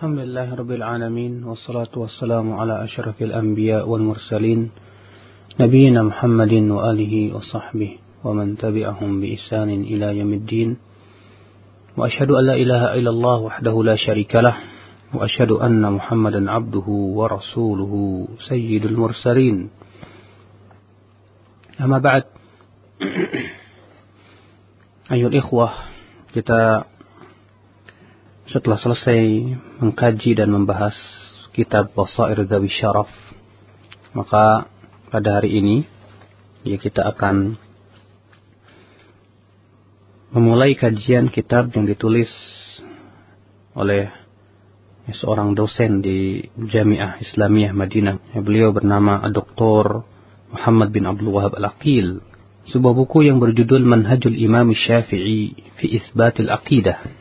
الحمد لله رب العالمين والصلاة والسلام على أشرف الأنبياء والمرسلين نبينا محمد وآله وصحبه ومن تبعهم بإحسان إلى يوم الدين. وأشهد أن لا إله إلا الله وحده لا شريك له وأشهد أن محمدا عبده ورسوله سيد المرسلين. أما بعد أيها الإخوة kita setelah selesai mengkaji dan membahas kitab Basair Dawi Syaraf, maka pada hari ini ya kita akan memulai kajian kitab yang ditulis oleh seorang dosen di Jamiah Islamiyah Madinah. Beliau bernama Dr. Muhammad bin Abdul Wahab Al-Aqil. Sebuah buku yang berjudul Manhajul Imam Syafi'i fi Isbatil Aqidah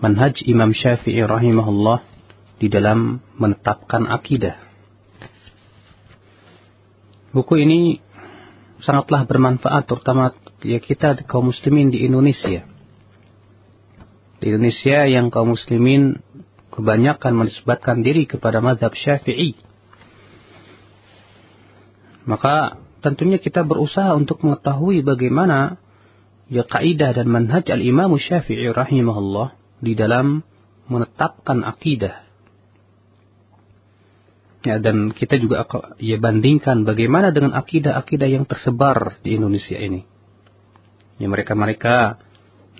manhaj Imam Syafi'i rahimahullah di dalam menetapkan akidah. Buku ini sangatlah bermanfaat terutama ya kita kaum muslimin di Indonesia. Di Indonesia yang kaum muslimin kebanyakan menisbatkan diri kepada mazhab Syafi'i. Maka tentunya kita berusaha untuk mengetahui bagaimana ya kaidah dan manhaj al-Imam Syafi'i rahimahullah di dalam menetapkan akidah. Ya, dan kita juga ya bandingkan bagaimana dengan akidah-akidah yang tersebar di Indonesia ini. Ya, mereka-mereka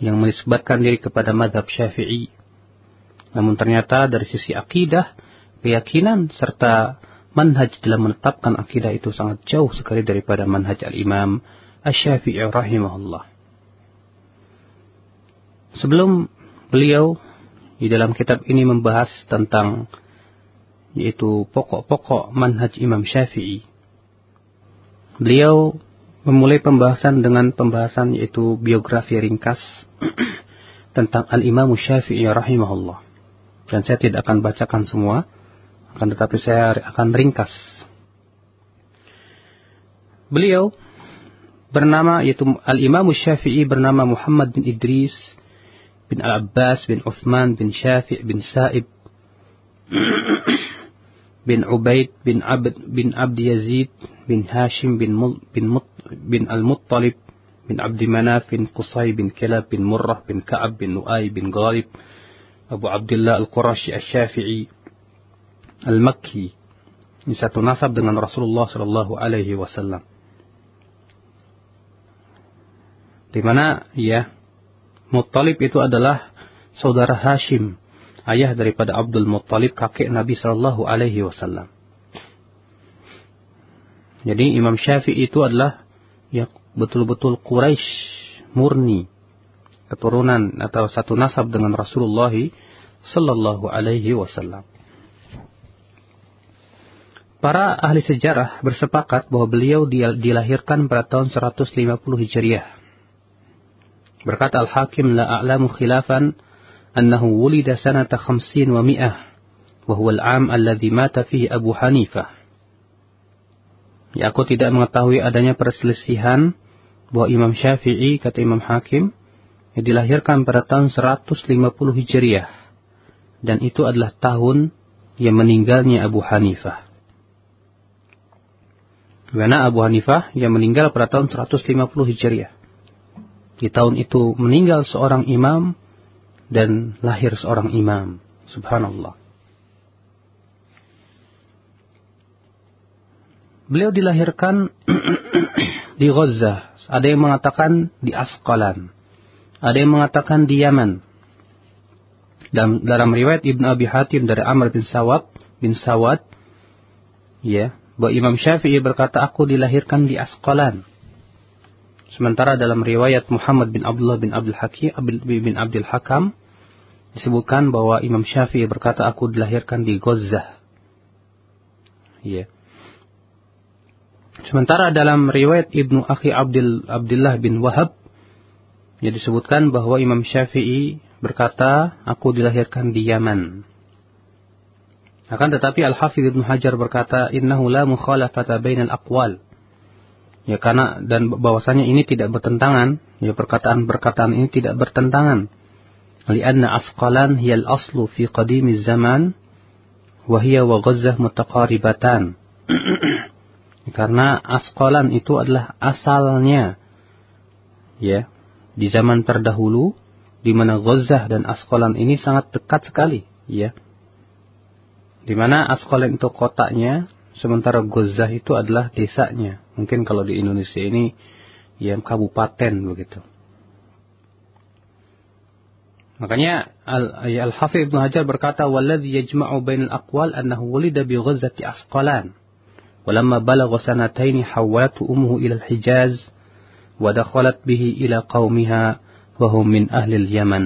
yang menisbatkan diri kepada madhab syafi'i. Namun ternyata dari sisi akidah, keyakinan, serta manhaj dalam menetapkan akidah itu sangat jauh sekali daripada manhaj al-imam Asy-Syafi'i rahimahullah. Sebelum Beliau di dalam kitab ini membahas tentang yaitu pokok-pokok manhaj Imam Syafi'i. Beliau memulai pembahasan dengan pembahasan yaitu biografi ringkas tentang Al-Imam Syafi'i rahimahullah. Dan saya tidak akan bacakan semua, akan tetapi saya akan ringkas. Beliau bernama yaitu Al-Imam Syafi'i bernama Muhammad bin Idris بن العباس بن عثمان بن شافع بن سائب بن عبيد بن عبد بن عبد يزيد بن هاشم بن بن بن المطلب بن عبد مناف بن قصي بن كلاب بن مرة بن كعب بن لؤي بن غالب أبو عبد الله القرشي الشافعي المكي satu nasab dengan Rasulullah Shallallahu Alaihi Wasallam. Di mana ya Muttalib itu adalah saudara Hashim, ayah daripada Abdul Muttalib, kakek Nabi Shallallahu Alaihi Wasallam. Jadi Imam Syafi'i itu adalah ya betul-betul Quraisy murni, keturunan atau satu nasab dengan Rasulullah Sallallahu Alaihi Wasallam. Para ahli sejarah bersepakat bahwa beliau dilahirkan pada tahun 150 Hijriah Berkata Al-Hakim la a'lamu khilafan annahu wulida sanata khamsin wa mi'ah wa huwa al-'am alladhi mata fihi Abu Hanifah. Ya aku tidak mengetahui adanya perselisihan bahwa Imam Syafi'i kata Imam Hakim yang dilahirkan pada tahun 150 Hijriah dan itu adalah tahun yang meninggalnya Abu Hanifah. Karena Abu Hanifah yang meninggal pada tahun 150 Hijriah. Di tahun itu meninggal seorang imam dan lahir seorang imam. Subhanallah. Beliau dilahirkan di Gaza. Ada yang mengatakan di Asqalan. Ada yang mengatakan di Yaman. Dan dalam riwayat Ibn Abi Hatim dari Amr bin Sawab bin Sawad, ya, bahwa Imam Syafi'i berkata aku dilahirkan di Asqalan. Sementara dalam riwayat Muhammad bin Abdullah bin Abdul Hakim bin Abdul Hakam disebutkan bahwa Imam Syafi'i berkata aku dilahirkan di Gaza. Ya. Sementara dalam riwayat Ibnu Akhi Abdul Abdullah bin Wahab ya disebutkan bahwa Imam Syafi'i berkata aku dilahirkan di Yaman. Akan tetapi Al-Hafidh Ibnu Hajar berkata innahu la mukhalafata bainal aqwal ya karena dan bahwasanya ini tidak bertentangan. Ya perkataan-perkataan ini tidak bertentangan. Lianna asqalan hiyal aslu fi qadimi zaman wa hiya wa ghazzah mutaqaribatan. Karena asqalan itu adalah asalnya ya di zaman terdahulu di mana Ghazzah dan Asqalan ini sangat dekat sekali ya. Di mana Asqalan itu kotaknya sementara Ghazah itu adalah desanya mungkin kalau di Indonesia ini yang kabupaten begitu Makanya Al-Hafidh Ibn Hajar berkata, "Walladhi yajma'u bainal aqwal annahu wulida bi ghazzati Asqalan." ولما بلغ سنتين حولته أمه إلى الحجاز ودخلت به إلى قومها وهم من أهل اليمن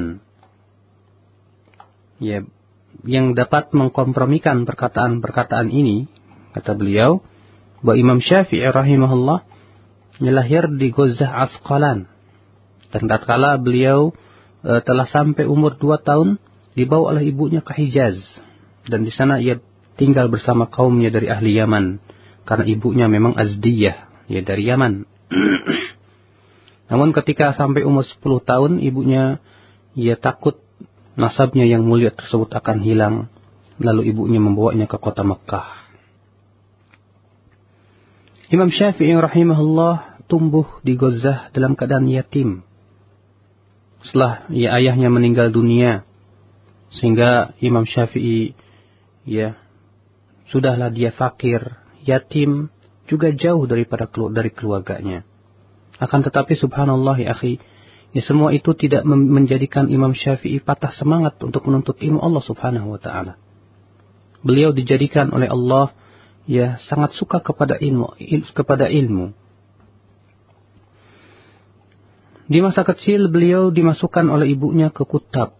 ya yang dapat mengkompromikan perkataan-perkataan ini kata beliau bahwa Imam Syafi'i rahimahullah lahir di Gozah Asqalan dan tatkala beliau e, telah sampai umur dua tahun dibawa oleh ibunya ke Hijaz dan di sana ia tinggal bersama kaumnya dari ahli Yaman karena ibunya memang Azdiyah ya dari Yaman. Namun ketika sampai umur 10 tahun ibunya ia takut nasabnya yang mulia tersebut akan hilang lalu ibunya membawanya ke kota Mekah. Imam Syafi'i rahimahullah tumbuh di Gozah dalam keadaan yatim setelah ya ayahnya meninggal dunia sehingga Imam Syafi'i ya sudahlah dia fakir, yatim, juga jauh daripada dari keluarganya. Akan tetapi subhanallah ya akhi, ya semua itu tidak menjadikan Imam Syafi'i patah semangat untuk menuntut ilmu Allah Subhanahu wa taala. Beliau dijadikan oleh Allah ya sangat suka kepada ilmu, il, kepada ilmu. Di masa kecil beliau dimasukkan oleh ibunya ke kutab.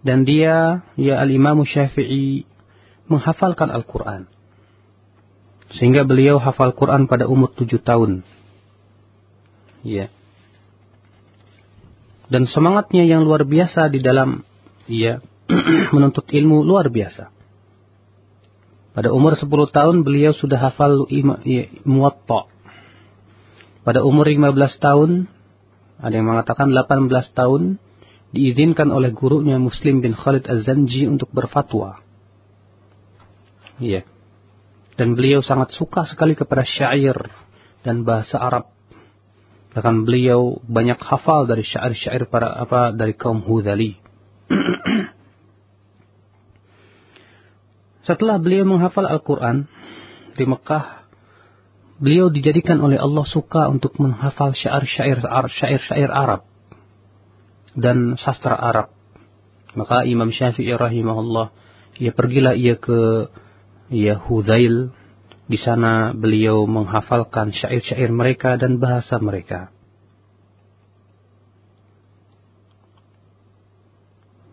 Dan dia, ya al-imam syafi'i, menghafalkan Al-Quran. Sehingga beliau hafal Quran pada umur tujuh tahun. Ya. Dan semangatnya yang luar biasa di dalam ya menuntut ilmu luar biasa. Pada umur sepuluh tahun beliau sudah hafal ya, muwatta. Pada umur lima belas tahun ada yang mengatakan 18 tahun diizinkan oleh gurunya Muslim bin Khalid Az-Zanji untuk berfatwa. Iya. Dan beliau sangat suka sekali kepada syair dan bahasa Arab. Bahkan beliau banyak hafal dari syair-syair para apa dari kaum Hudali. Setelah beliau menghafal Al-Quran di Mekah, beliau dijadikan oleh Allah suka untuk menghafal syair-syair syair-syair Arab dan sastra Arab. Maka Imam Syafi'i rahimahullah ia pergilah ia ke ya Hudail di sana beliau menghafalkan syair-syair mereka dan bahasa mereka.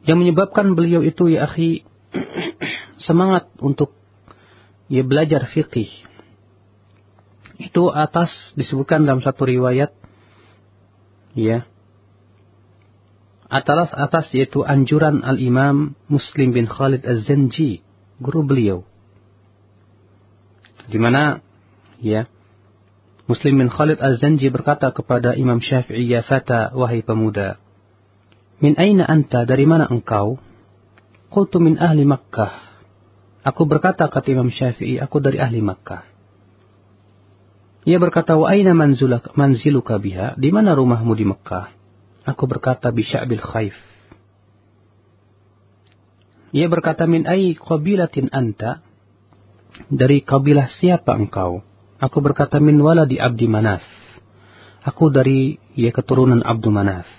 Yang menyebabkan beliau itu ya akhi semangat untuk ya belajar fikih itu atas disebutkan dalam satu riwayat ya. Atas atas yaitu anjuran al-Imam Muslim bin Khalid Az-Zanji guru beliau. Di mana ya Muslim bin Khalid Az-Zanji berkata kepada Imam Syafi'i ya fata wahai pemuda min aina anta? Dari mana engkau? Qultu min ahli Makkah aku berkata kata Imam Syafi'i aku dari ahli Makkah ia berkata, wa aina manziluka biha? Di mana rumahmu di Mekah? Aku berkata, bi sya'bil khaif. Ia berkata, min ai qabilatin anta? Dari kabilah siapa engkau? Aku berkata, min waladi abdi manaf. Aku dari ya keturunan Abdu Manaf.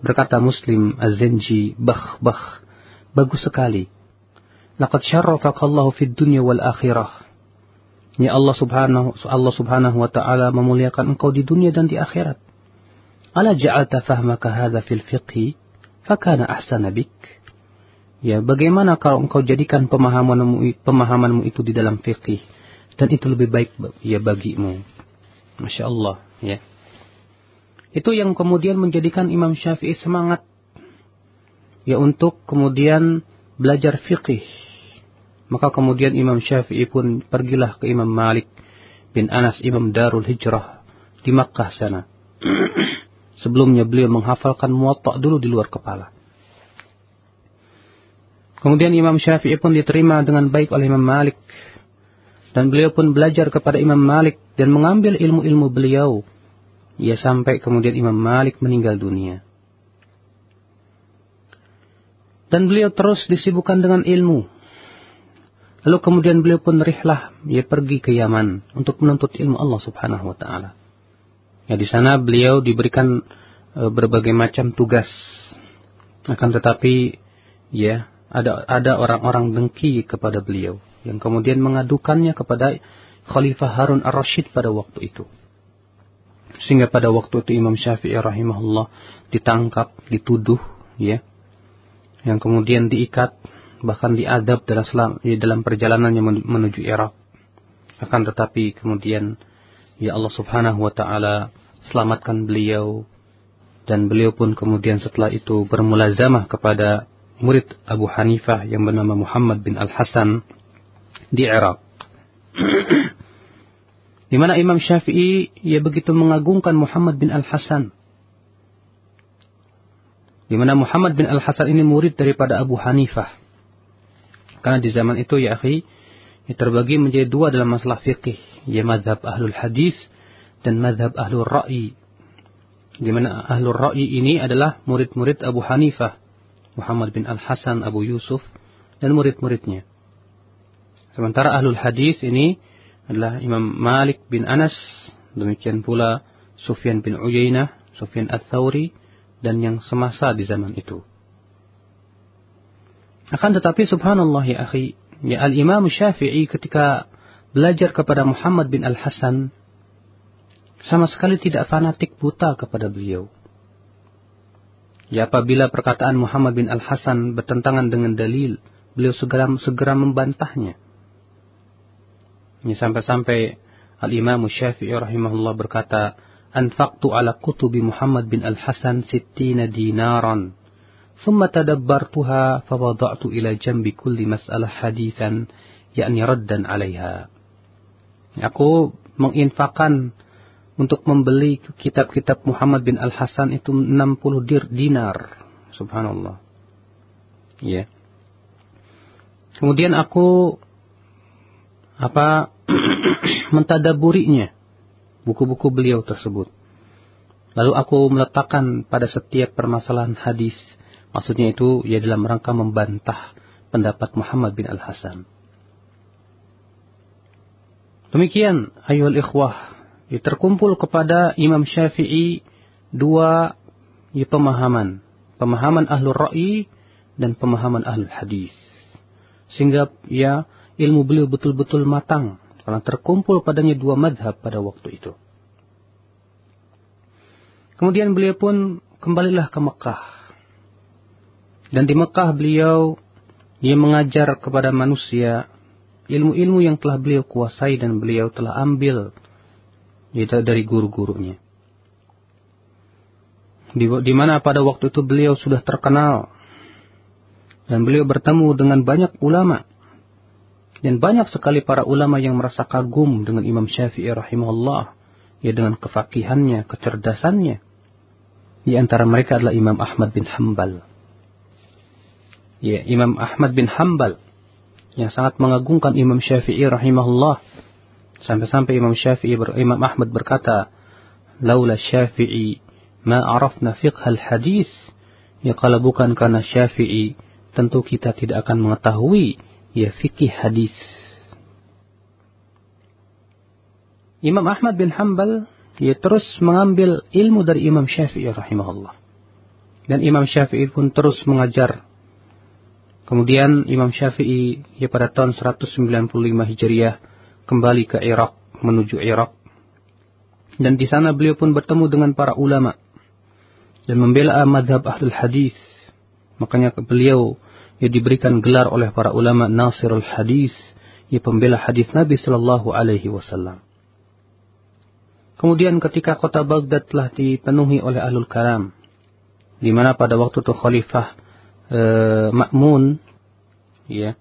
Berkata Muslim Az-Zenji, bah, bah. Bagus sekali. Laqad syarrafakallahu fid dunya wal akhirah. Ya Allah subhanahu Allah subhanahu wa ta'ala memuliakan engkau di dunia dan di akhirat. Ala ja'alta fahmaka hadha fil fiqhi fakana ahsana bik. Ya, bagaimana kalau engkau jadikan pemahamanmu pemahamanmu itu di dalam fikih dan itu lebih baik ya bagimu. Masya Allah, ya. Itu yang kemudian menjadikan Imam Syafi'i semangat ya untuk kemudian belajar fikih maka kemudian Imam Syafi'i pun pergilah ke Imam Malik bin Anas Imam Darul Hijrah di Makkah sana. Sebelumnya beliau menghafalkan muwatta dulu di luar kepala. Kemudian Imam Syafi'i pun diterima dengan baik oleh Imam Malik. Dan beliau pun belajar kepada Imam Malik dan mengambil ilmu-ilmu beliau. Ya sampai kemudian Imam Malik meninggal dunia. Dan beliau terus disibukkan dengan ilmu. Lalu kemudian beliau pun rihlah, ia pergi ke Yaman untuk menuntut ilmu Allah Subhanahu wa taala. Ya di sana beliau diberikan e, berbagai macam tugas. Akan tetapi ya ada ada orang-orang dengki kepada beliau yang kemudian mengadukannya kepada Khalifah Harun ar-Rasyid pada waktu itu. Sehingga pada waktu itu Imam Syafi'i rahimahullah ditangkap, dituduh ya. Yang kemudian diikat bahkan diadab dalam di dalam perjalanannya menuju Irak. Akan tetapi kemudian ya Allah Subhanahu wa taala selamatkan beliau dan beliau pun kemudian setelah itu bermulazamah kepada murid Abu Hanifah yang bernama Muhammad bin Al-Hasan di Irak. di mana Imam Syafi'i ia begitu mengagungkan Muhammad bin Al-Hasan di mana Muhammad bin Al-Hasan ini murid daripada Abu Hanifah. Karena di zaman itu ya akhi, terbagi menjadi dua dalam masalah fikih, ya madhab ahlul hadis dan madhab ahlul ra'i. Di mana ahlul ra'i ini adalah murid-murid Abu Hanifah, Muhammad bin Al-Hasan, Abu Yusuf, dan murid-muridnya. Sementara ahlul hadis ini adalah Imam Malik bin Anas, demikian pula Sufyan bin Uyainah, Sufyan Ats-Tsauri, dan yang semasa di zaman itu. Akan tetapi subhanallah ya akhi, ya al-Imam Syafi'i ketika belajar kepada Muhammad bin Al-Hasan sama sekali tidak fanatik buta kepada beliau. Ya apabila perkataan Muhammad bin Al-Hasan bertentangan dengan dalil, beliau segera segera membantahnya. Ini sampai-sampai Al-Imam Syafi'i rahimahullah berkata, "Anfaqtu ala kutubi Muhammad bin Al-Hasan sittina dinaran." ثم تدبرتها فوضعت إلى جنب كل مسألة حديثا yakni raddan 'alaiha. Aku menginfakkan untuk membeli kitab-kitab Muhammad bin Al-Hasan itu 60 dir dinar. Subhanallah. Ya. Yeah. Kemudian aku apa mentadaburinya buku-buku beliau tersebut. Lalu aku meletakkan pada setiap permasalahan hadis Maksudnya itu ya dalam rangka membantah pendapat Muhammad bin Al-Hasan. Demikian ayol ikhwah terkumpul kepada Imam Syafi'i dua ya, pemahaman. Pemahaman ahlul ra'i dan pemahaman ahlul hadis. Sehingga ya ilmu beliau betul-betul matang karena terkumpul padanya dua madhab pada waktu itu. Kemudian beliau pun kembalilah ke Mekah dan di Mekah beliau dia mengajar kepada manusia ilmu-ilmu yang telah beliau kuasai dan beliau telah ambil yaitu dari guru-gurunya. Di, di mana pada waktu itu beliau sudah terkenal dan beliau bertemu dengan banyak ulama dan banyak sekali para ulama yang merasa kagum dengan Imam Syafi'i rahimahullah ya dengan kefakihannya, kecerdasannya. Di antara mereka adalah Imam Ahmad bin Hambal ya, Imam Ahmad bin Hambal yang sangat mengagungkan Imam Syafi'i rahimahullah. Sampai-sampai Imam Syafi'i Imam Ahmad berkata laula Syafi'i ma arafna fiqh al-hadis ya kalau bukan karena Syafi'i tentu kita tidak akan mengetahui ya fikih hadis. Imam Ahmad bin Hambal ia terus mengambil ilmu dari Imam Syafi'i rahimahullah. Dan Imam Syafi'i pun terus mengajar Kemudian Imam Syafi'i ya pada tahun 195 Hijriah kembali ke Irak, menuju Irak. Dan di sana beliau pun bertemu dengan para ulama dan membela madhab ahlul hadis. Makanya beliau ya diberikan gelar oleh para ulama Nasirul Hadis, ya pembela hadis Nabi Shallallahu Alaihi Wasallam. Kemudian ketika kota Baghdad telah dipenuhi oleh ahlul kalam, di mana pada waktu itu khalifah e, makmun ya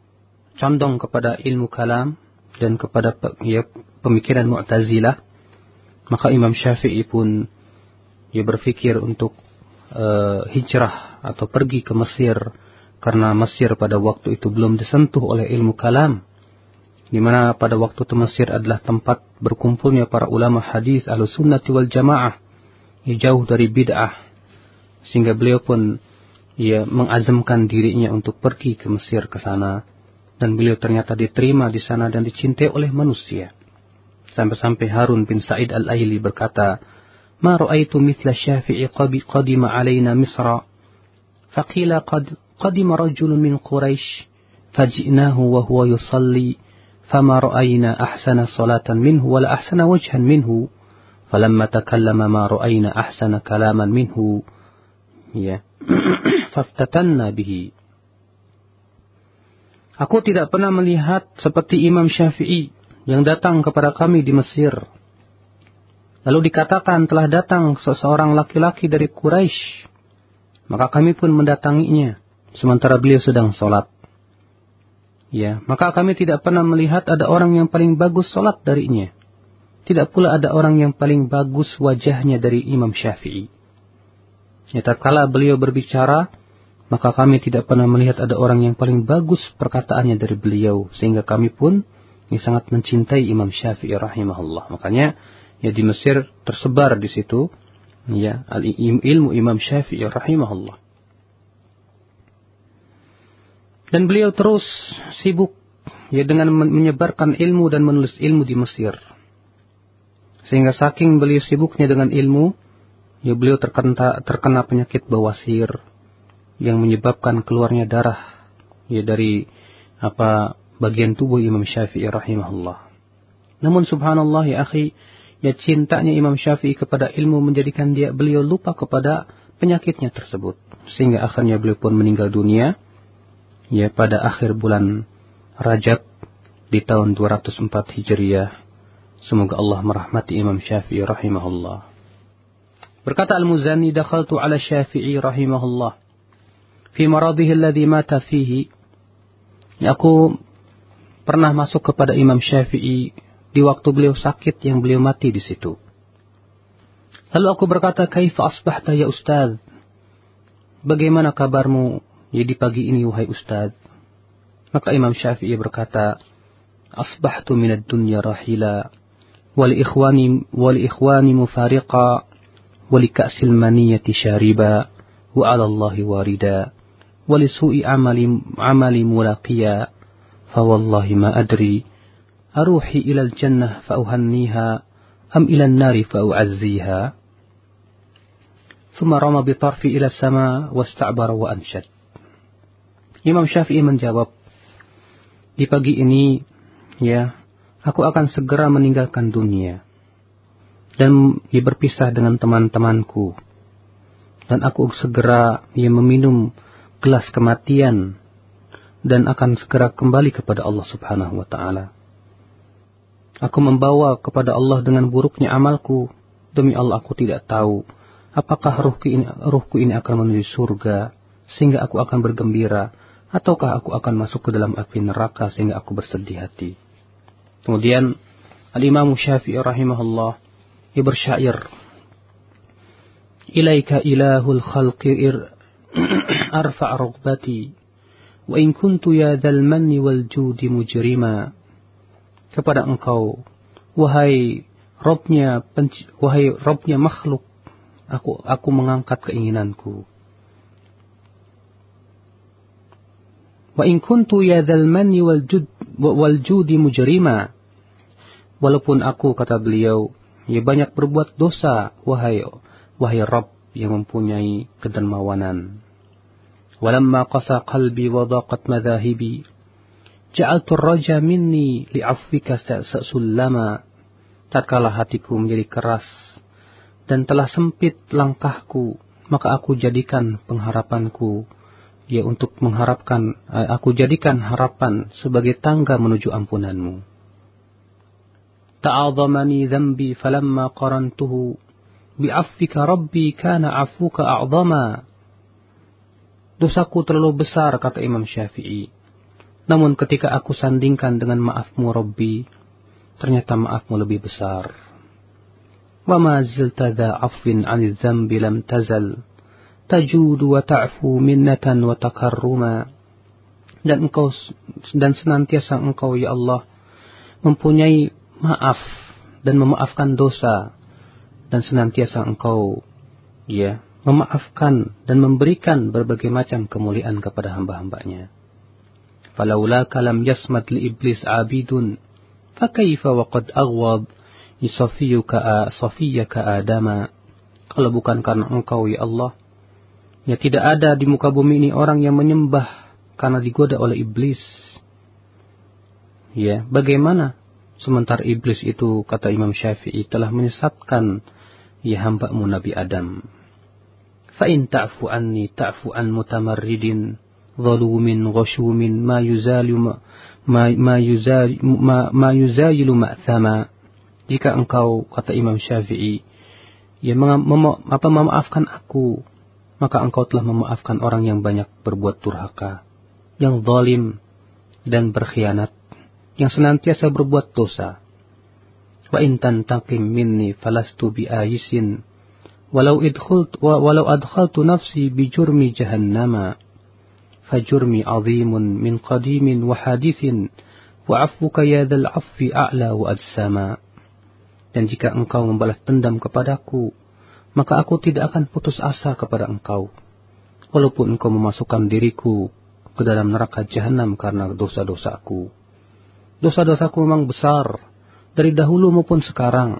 condong kepada ilmu kalam dan kepada ya, pemikiran Mu'tazilah. Maka Imam Syafi'i pun ia berpikir untuk uh, hijrah atau pergi ke Mesir karena Mesir pada waktu itu belum disentuh oleh ilmu kalam. Di mana pada waktu itu Mesir adalah tempat berkumpulnya para ulama hadis ahlu sunnati wal jamaah. Jauh dari bid'ah. Sehingga beliau pun ia mengazamkan dirinya untuk pergi ke Mesir ke sana dan beliau ternyata diterima di sana dan dicintai oleh manusia sampai-sampai Harun bin Sa'id al-Aili berkata ما رأيت مثل الشافعي قدم علينا مصر فقيل قد قدم رجل من قريش فجئناه وهو يصلي فما رأينا أحسن صلاة منه ولا أحسن وجها منه فلما تكلم ما رأينا أحسن كلاما منه faftatanna bihi. Aku tidak pernah melihat seperti Imam Syafi'i yang datang kepada kami di Mesir. Lalu dikatakan telah datang seseorang laki-laki dari Quraisy. Maka kami pun mendatanginya sementara beliau sedang sholat. Ya, maka kami tidak pernah melihat ada orang yang paling bagus sholat darinya. Tidak pula ada orang yang paling bagus wajahnya dari Imam Syafi'i. Ya, tatkala beliau berbicara, maka kami tidak pernah melihat ada orang yang paling bagus perkataannya dari beliau. Sehingga kami pun ini sangat mencintai Imam Syafi'i rahimahullah. Makanya ya di Mesir tersebar di situ ya al ilmu Imam Syafi'i rahimahullah. Dan beliau terus sibuk ya dengan menyebarkan ilmu dan menulis ilmu di Mesir. Sehingga saking beliau sibuknya dengan ilmu, ya beliau terkena terkena penyakit bawasir yang menyebabkan keluarnya darah ya dari apa bagian tubuh Imam Syafi'i rahimahullah. Namun subhanallah ya akhi, Ya cintanya Imam Syafi'i kepada ilmu menjadikan dia beliau lupa kepada penyakitnya tersebut. Sehingga akhirnya beliau pun meninggal dunia. Ya pada akhir bulan Rajab di tahun 204 Hijriah. Semoga Allah merahmati Imam Syafi'i rahimahullah. Berkata Al-Muzani, dakhaltu ala Syafi'i rahimahullah. Fi maradihi alladhi mata fihi. Ya, aku pernah masuk kepada Imam Syafi'i di waktu beliau sakit yang beliau mati di situ. Lalu aku berkata, Kaifa asbahta ya Ustaz? Bagaimana kabarmu ya di pagi ini wahai Ustaz? Maka Imam Syafi'i berkata, Asbahtu minad dunya rahila, wali ikhwani, wali ikhwani mufariqa, wali ka'sil maniyati syariba, wa ala Allahi warida, wali su'i amali, amali mulaqiya, fawallahi ma adri, أروحي إلى الجنة فأهنيها أم إلى النار فأعزيها ثم رمى بطرفي إلى السماء واستعبر وأنشد Imam Syafi'i menjawab, di pagi ini, ya, aku akan segera meninggalkan dunia dan ya, berpisah dengan teman-temanku. Dan aku segera ya, meminum gelas kematian dan akan segera kembali kepada Allah Subhanahu wa taala. Aku membawa kepada Allah dengan buruknya amalku. Demi Allah aku tidak tahu. Apakah ruhku ini, ruhku ini akan menuju surga sehingga aku akan bergembira. Ataukah aku akan masuk ke dalam api neraka sehingga aku bersedih hati. Kemudian Al-Imam Syafi'i rahimahullah ia bersyair. Ilaika ilahul khalqi ir arfa' rugbati. Wa in kuntu ya dhal manni wal judi mujrima kepada engkau wahai Robnya wahai Robnya makhluk aku aku mengangkat keinginanku wa in kuntu ya dzal manni wal jud wal judi mujrima walaupun aku kata beliau ya banyak berbuat dosa wahai wahai Rob yang mempunyai kedermawanan walamma qasa qalbi wa daqat madhahibi Ja'altu raja minni li'afwika sa'sullama. Tatkala hatiku menjadi keras dan telah sempit langkahku, maka aku jadikan pengharapanku ya untuk mengharapkan eh, aku jadikan harapan sebagai tangga menuju ampunanmu. Ta'azamani dhanbi falamma qarantuhu bi'afwika rabbi kana afuka a'zama. Dosaku terlalu besar kata Imam Syafi'i namun ketika aku sandingkan dengan maafmu Robbi, ternyata maafmu lebih besar. وما زلت ذا عفو عن الذنب لم تزل تجود وتعفو منة وتكرما dan engkau dan senantiasa engkau ya Allah mempunyai maaf dan memaafkan dosa dan senantiasa engkau ya memaafkan dan memberikan berbagai macam kemuliaan kepada hamba-hambanya. Falaula kalam yasmat li iblis abidun fakaifa waqad aghwad yusafiyuka safiyaka adama kalau bukan karena engkau ya Allah ya tidak ada di muka bumi ini orang yang menyembah karena digoda oleh iblis ya bagaimana sementara iblis itu kata Imam Syafi'i telah menyesatkan ya hamba-Mu Nabi Adam fa in ta'fu anni ta'fu an mutamarridin zalumin ghashumin ma yuzalu ma, ma, yuzal, ma, ma ma'thama. Jika engkau, kata Imam Syafi'i, ya mem, apa memaafkan aku, maka engkau telah memaafkan orang yang banyak berbuat durhaka, yang zalim dan berkhianat, yang senantiasa berbuat dosa. Wa intan takim minni falastu bi ayisin. Walau idkhult walau adkhaltu nafsi bi jurmi jahannama fajurmi azimun min qadimin wa hadithin. Wa afwuka ya dzal afi a'la wa adsama. Dan jika engkau membalas dendam kepadaku maka aku tidak akan putus asa kepada engkau. Walaupun engkau memasukkan diriku ke dalam neraka jahanam karena dosa-dosaku dosa-dosaku memang besar dari dahulu maupun sekarang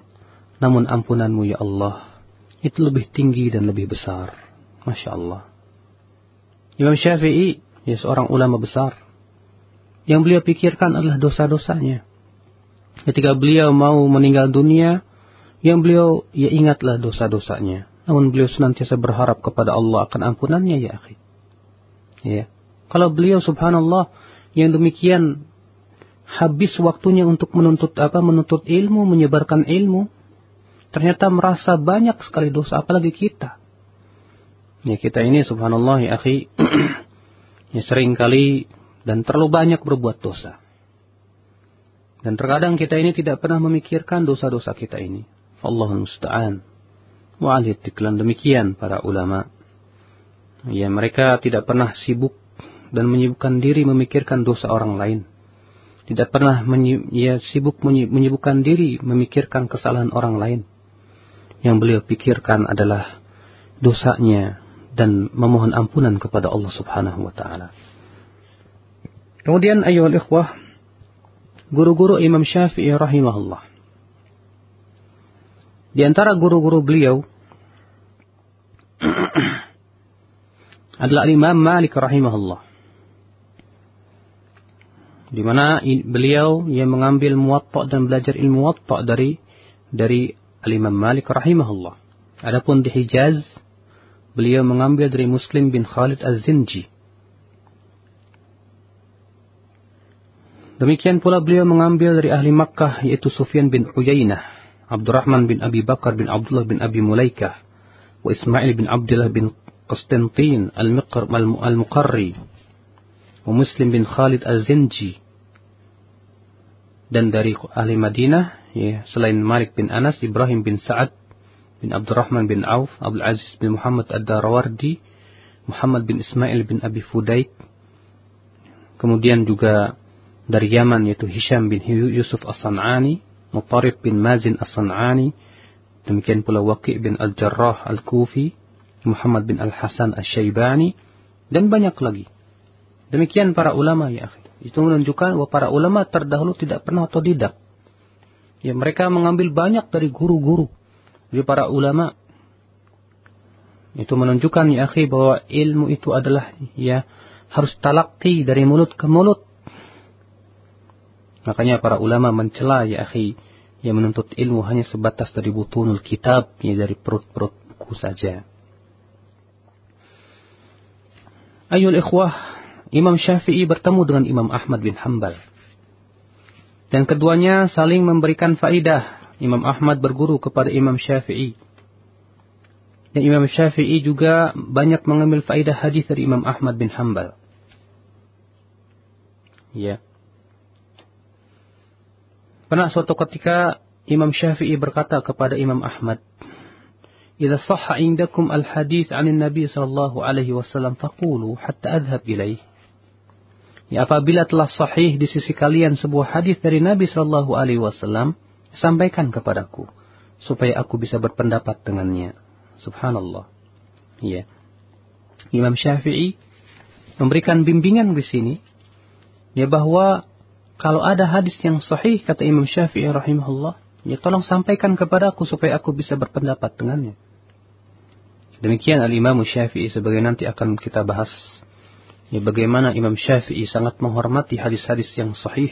namun ampunanmu ya Allah itu lebih tinggi dan lebih besar Masya Allah Imam Syafi'i, ya seorang ulama besar, yang beliau pikirkan adalah dosa-dosanya. Ketika beliau mau meninggal dunia, yang beliau ya ingatlah dosa-dosanya. Namun beliau senantiasa berharap kepada Allah akan ampunannya ya akhi. Ya. Kalau beliau subhanallah yang demikian habis waktunya untuk menuntut apa menuntut ilmu, menyebarkan ilmu, ternyata merasa banyak sekali dosa apalagi kita. Ya kita ini subhanallah ya akhi ya sering kali dan terlalu banyak berbuat dosa. Dan terkadang kita ini tidak pernah memikirkan dosa-dosa kita ini. Allahul musta'an. Wa tiklan demikian para ulama. Ya mereka tidak pernah sibuk dan menyibukkan diri memikirkan dosa orang lain. Tidak pernah ya, sibuk menyibukkan diri memikirkan kesalahan orang lain. Yang beliau pikirkan adalah dosanya dan memohon ampunan kepada Allah Subhanahu wa taala. Kemudian ayuhal ikhwah, guru-guru Imam Syafi'i rahimahullah. Di antara guru-guru beliau adalah Imam Malik rahimahullah. Di mana beliau yang mengambil muwatta dan belajar ilmu muwatta dari dari Al-Imam Malik rahimahullah. Adapun di Hijaz beliau mengambil dari Muslim bin Khalid Az-Zinji. Demikian pula beliau mengambil dari ahli Makkah yaitu Sufyan bin Uyainah, Abdurrahman bin Abi Bakar bin Abdullah bin Abi Mulaikah, wa Ismail bin Abdullah bin Qastintin al-Muqarri, wa Muslim bin Khalid Az-Zinji. Dan dari ahli Madinah, ya, selain Malik bin Anas, Ibrahim bin Sa'ad bin Abdurrahman bin Auf, Abdul Aziz bin Muhammad Ad-Darawardi, Muhammad bin Ismail bin Abi Fudaik, kemudian juga dari Yaman yaitu Hisham bin Yusuf As-San'ani, Mutarib bin Mazin As-San'ani, demikian pula Waqi' bin Al-Jarrah Al-Kufi, Muhammad bin Al-Hasan Al-Syaibani, dan banyak lagi. Demikian para ulama ya Itu menunjukkan bahwa para ulama terdahulu tidak pernah otodidak. Ya mereka mengambil banyak dari guru-guru dari para ulama itu menunjukkan ya akhi bahwa ilmu itu adalah ya harus talakti dari mulut ke mulut. Makanya para ulama mencela ya akhi yang menuntut ilmu hanya sebatas dari butunul kitab ya dari perut-perut buku saja. Ayol ikhwah, Imam Syafi'i bertemu dengan Imam Ahmad bin Hambal. Dan keduanya saling memberikan faidah Imam Ahmad berguru kepada Imam Syafi'i. Dan Imam Syafi'i juga banyak mengambil faidah hadis dari Imam Ahmad bin Hanbal. Ya. Pernah suatu ketika Imam Syafi'i berkata kepada Imam Ahmad, "Idza sahha indakum al-hadits 'an Nabi sallallahu alaihi wasallam faqulu hatta adhhab ilaih." Ya, apabila telah sahih di sisi kalian sebuah hadis dari Nabi sallallahu alaihi wasallam, sampaikan kepadaku supaya aku bisa berpendapat dengannya. Subhanallah. Ya. Imam Syafi'i memberikan bimbingan di sini ya bahwa kalau ada hadis yang sahih kata Imam Syafi'i rahimahullah ya tolong sampaikan kepadaku supaya aku bisa berpendapat dengannya. Demikian Al-Imam Syafi'i sebagai nanti akan kita bahas ya bagaimana Imam Syafi'i sangat menghormati hadis-hadis yang sahih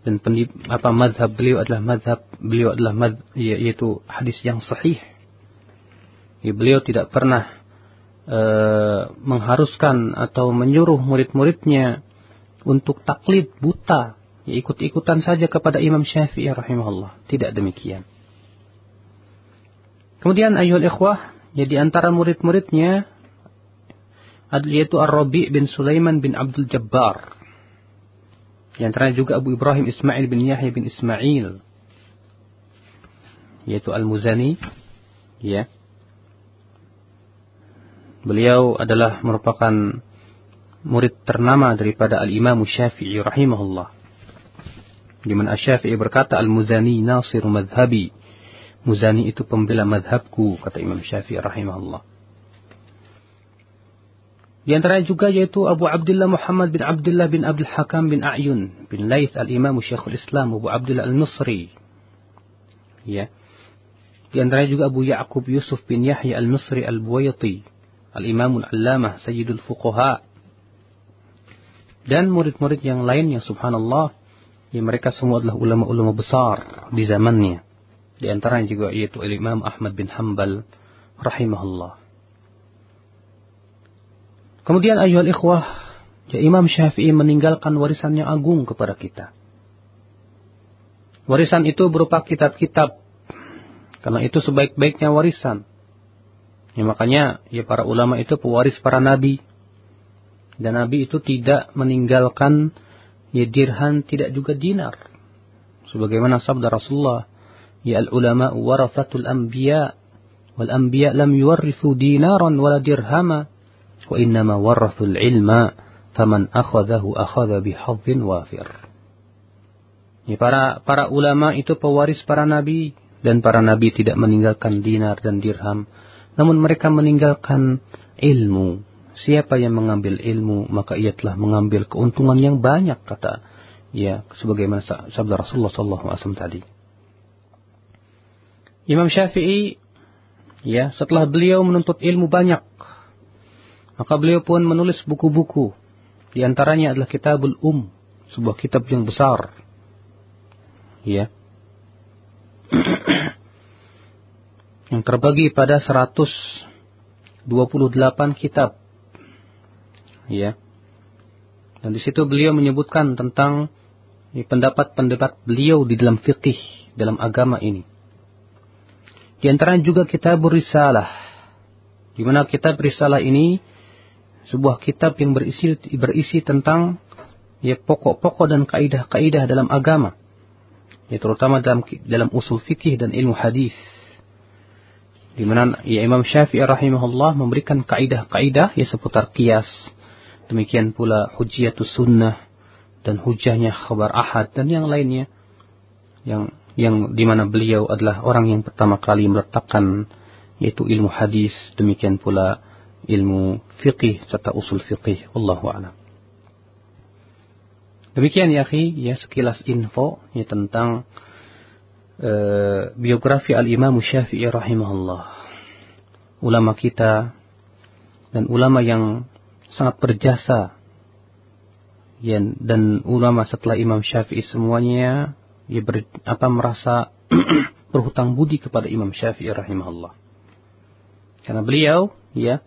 dan pendip, apa madhab beliau adalah madhab beliau adalah madhab, ya, yaitu hadis yang sahih. Ya, beliau tidak pernah uh, mengharuskan atau menyuruh murid-muridnya untuk taklid buta, ya, ikut-ikutan saja kepada Imam Syafi'i rahimahullah. Tidak demikian. Kemudian ayuhal ikhwah, ya antara murid-muridnya yaitu Ar-Rabi' bin Sulaiman bin Abdul Jabbar. Di antaranya juga Abu Ibrahim Ismail bin Yahya bin Ismail. Yaitu Al-Muzani. Ya. Beliau adalah merupakan murid ternama daripada Al-Imam Syafi'i rahimahullah. Di mana Syafi'i berkata Al-Muzani nasir madhabi. Muzani itu pembela madhabku, kata Imam Syafi'i rahimahullah. Di antaranya juga yaitu Abu Abdullah Muhammad bin Abdullah bin Abdul Hakam bin A'yun bin Laith al-Imam Syekhul Islam Abu Abdullah al-Misri. Ya. Di antaranya juga Abu Ya'qub Yusuf bin Yahya al-Misri al-Buwayti, al-Imam al-Allamah Sayyidul Fuqaha, dan murid-murid yang lainnya subhanallah ya mereka semua adalah ulama-ulama besar di zamannya di antaranya juga yaitu Imam Ahmad bin Hanbal rahimahullah kemudian ayuhal ikhwah ya Imam Syafi'i meninggalkan warisan yang agung kepada kita. Warisan itu berupa kitab-kitab. Karena itu sebaik-baiknya warisan. Ya makanya ya para ulama itu pewaris para nabi. Dan Nabi itu tidak meninggalkan ya dirham, tidak juga dinar. Sebagaimana sabda Rasulullah, ya al-ulama warathatul anbiya wal anbiya lam yuwarrithu dinaran wala dirhama innama warathul ilma faman akhadahu akhadha bihadzin wafir. Ya, para para ulama itu pewaris para nabi dan para nabi tidak meninggalkan dinar dan dirham namun mereka meninggalkan ilmu Siapa yang mengambil ilmu, maka ia telah mengambil keuntungan yang banyak, kata ya sebagaimana sabda Rasulullah SAW tadi. Imam Syafi'i, ya setelah beliau menuntut ilmu banyak, maka beliau pun menulis buku-buku. Di antaranya adalah Kitabul Um, sebuah kitab yang besar. Ya. yang terbagi pada 128 kitab ya. Dan di situ beliau menyebutkan tentang pendapat-pendapat beliau di dalam fikih dalam agama ini. Di antara juga kitab Risalah. Di mana kitab Risalah ini sebuah kitab yang berisi berisi tentang ya pokok-pokok dan kaidah-kaidah dalam agama. Ya terutama dalam dalam usul fikih dan ilmu hadis. Di mana ya Imam Syafi'i rahimahullah memberikan kaidah-kaidah ya seputar kias, Demikian pula hujiyatus sunnah dan hujahnya khabar ahad dan yang lainnya yang yang di mana beliau adalah orang yang pertama kali meletakkan yaitu ilmu hadis demikian pula ilmu fiqih serta usul fiqih. Wallahu a'lam. Demikian ya ya sekilas info ya tentang uh, biografi al-Imam Syafi'i rahimahullah. Ulama kita dan ulama yang sangat berjasa ya, dan ulama setelah Imam Syafi'i semuanya ya ber, apa merasa berhutang budi kepada Imam Syafi'i rahimahullah. Karena beliau ya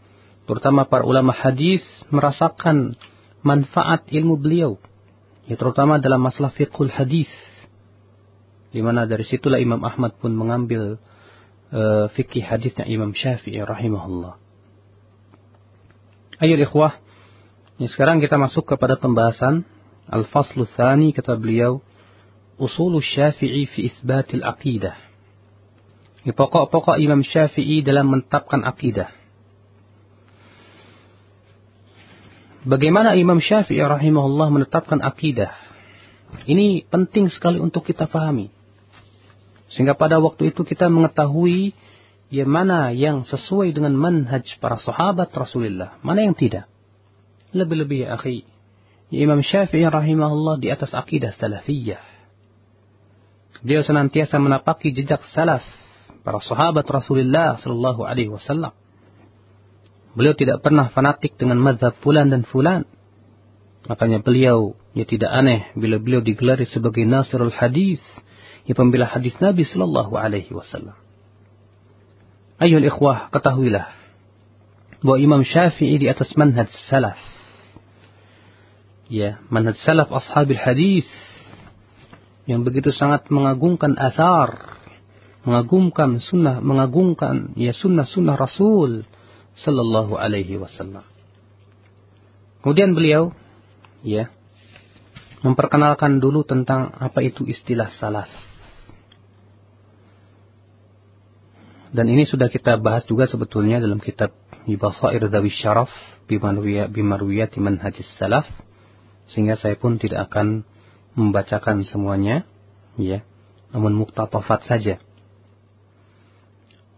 terutama para ulama hadis merasakan manfaat ilmu beliau ya terutama dalam masalah fiqhul hadis di mana dari situlah Imam Ahmad pun mengambil uh, fikih hadisnya Imam Syafi'i rahimahullah. Ayo ikhwah, ini sekarang kita masuk kepada pembahasan Al-Faslu Thani kata beliau, usul Syafi'i fi isbatil aqidah. Ini pokok-pokok Imam Syafi'i dalam menetapkan akidah. Bagaimana Imam Syafi'i rahimahullah menetapkan akidah? Ini penting sekali untuk kita pahami. Sehingga pada waktu itu kita mengetahui ya mana yang sesuai dengan manhaj para sahabat Rasulullah, mana yang tidak. Lebih-lebih ya akhi, ya Imam Syafi'i rahimahullah di atas akidah salafiyah. Dia senantiasa menapaki jejak salaf para sahabat Rasulullah Sallallahu Alaihi Wasallam. Beliau tidak pernah fanatik dengan mazhab fulan dan fulan. Makanya beliau ya tidak aneh bila beliau digelari sebagai Nasirul Hadis, ya pembela hadis Nabi Sallallahu Alaihi Wasallam. Ayo ikhwah, ketahuilah bahwa Imam Syafi'i di atas manhaj salaf. Ya, manhaj salaf ashabil hadis yang begitu sangat mengagungkan athar mengagumkan sunnah, mengagungkan ya sunnah-sunnah Rasul Sallallahu Alaihi Wasallam. Kemudian beliau, ya, memperkenalkan dulu tentang apa itu istilah salaf. Dan ini sudah kita bahas juga sebetulnya dalam kitab Ibasair Dawi Syaraf Bimarwiyati Manhajis Salaf. Sehingga saya pun tidak akan membacakan semuanya. ya, Namun muktatafat saja.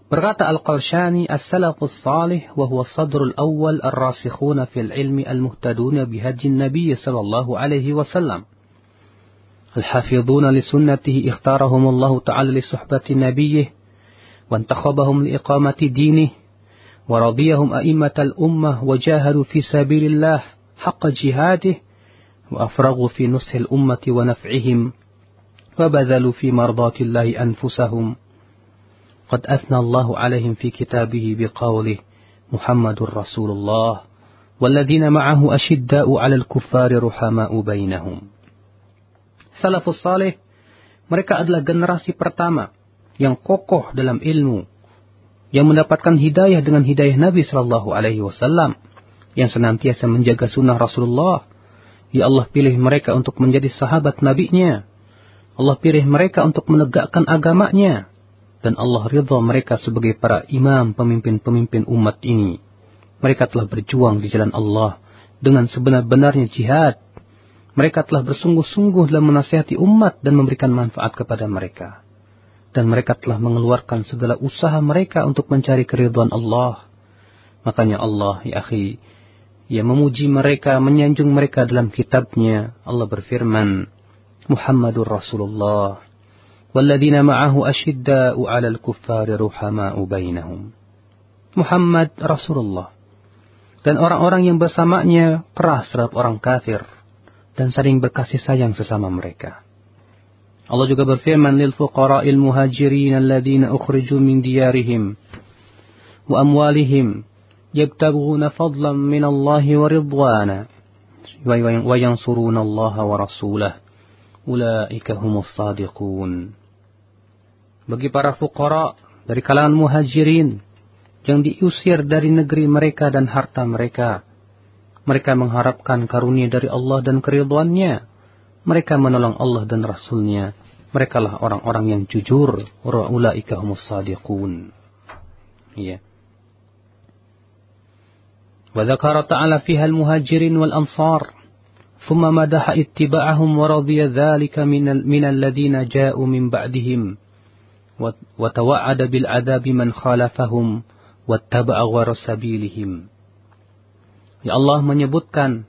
Berkata Al-Qarshani, As-salafus salih wa huwa sadrul awwal ar-rasikhuna fil ilmi al-muhtaduna bihajji Nabi sallallahu alaihi wasallam. الحافظون لسنته اختارهم الله تعالى لصحبة نبيه وانتخبهم لإقامة دينه ورضيهم أئمة الأمة وجاهدوا في سبيل الله حق جهاده وأفرغوا في نصح الأمة ونفعهم وبذلوا في مرضاة الله أنفسهم قد أثنى الله عليهم في كتابه بقوله محمد رسول الله والذين معه أشداء على الكفار رحماء بينهم Salafus Saleh mereka adalah generasi pertama yang kokoh dalam ilmu yang mendapatkan hidayah dengan hidayah Nabi Shallallahu Alaihi Wasallam yang senantiasa menjaga sunnah Rasulullah. Ya Allah pilih mereka untuk menjadi sahabat nabinya. Allah pilih mereka untuk menegakkan agamanya dan Allah ridha mereka sebagai para imam pemimpin-pemimpin umat ini. Mereka telah berjuang di jalan Allah dengan sebenar-benarnya jihad. Mereka telah bersungguh-sungguh dalam menasihati umat dan memberikan manfaat kepada mereka. Dan mereka telah mengeluarkan segala usaha mereka untuk mencari keriduan Allah. Makanya Allah, ya akhi, ya memuji mereka, menyanjung mereka dalam kitabnya. Allah berfirman, Muhammadur Rasulullah والذين معه أشداء على الكفار رحماء بينهم Muhammad Rasulullah dan orang-orang yang bersamanya keras terhadap orang kafir dan saling berkasih sayang sesama mereka. Allah juga berfirman lil fuqara'il muhajirin alladziina ukhriju min diyarihim wa amwalihim yabtaghuna fadlan min Allah wa ridwana wa yansuruna Allah wa rasulahu ulaika humus sadiqun bagi para fukara dari kalangan muhajirin yang diusir dari negeri mereka dan harta mereka. Mereka mengharapkan karunia dari Allah dan keriduannya. Mereka menolong Allah dan Rasulnya. Mereka lah orang-orang yang jujur. Ulaika humus sadiqun. Ya. وذكر تعالى فيها المهاجرين والأنصار ثم مدح اتباعهم ورضي ذلك من, من الذين جاءوا من بعدهم وتوعد بالعذاب من خالفهم واتبع غير سبيلهم Ya Allah menyebutkan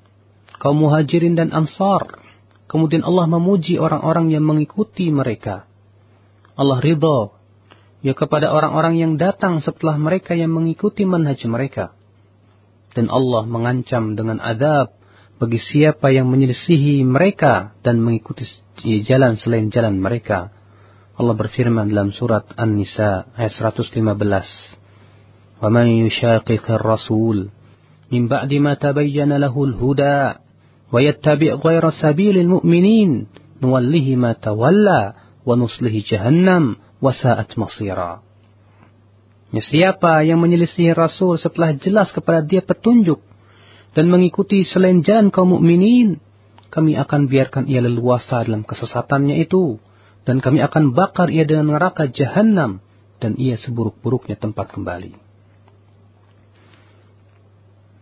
kaum muhajirin dan ansar. Kemudian Allah memuji orang-orang yang mengikuti mereka. Allah ridha ya kepada orang-orang yang datang setelah mereka yang mengikuti manhaj mereka. Dan Allah mengancam dengan azab bagi siapa yang menyelisihi mereka dan mengikuti jalan selain jalan mereka. Allah berfirman dalam surat An-Nisa ayat 115. "Wa man yushaqiqir rasul min ba'di ma tabayyana lahu al-huda wa yattabi' ghayra sabilil mu'minin nuwallihi ma tawalla wa nuslihi jahannam wa sa'at masira." Ya, siapa yang menyelisih Rasul setelah jelas kepada dia petunjuk dan mengikuti selain jalan kaum mukminin, kami akan biarkan ia leluasa dalam kesesatannya itu dan kami akan bakar ia dengan neraka jahanam dan ia seburuk-buruknya tempat kembali.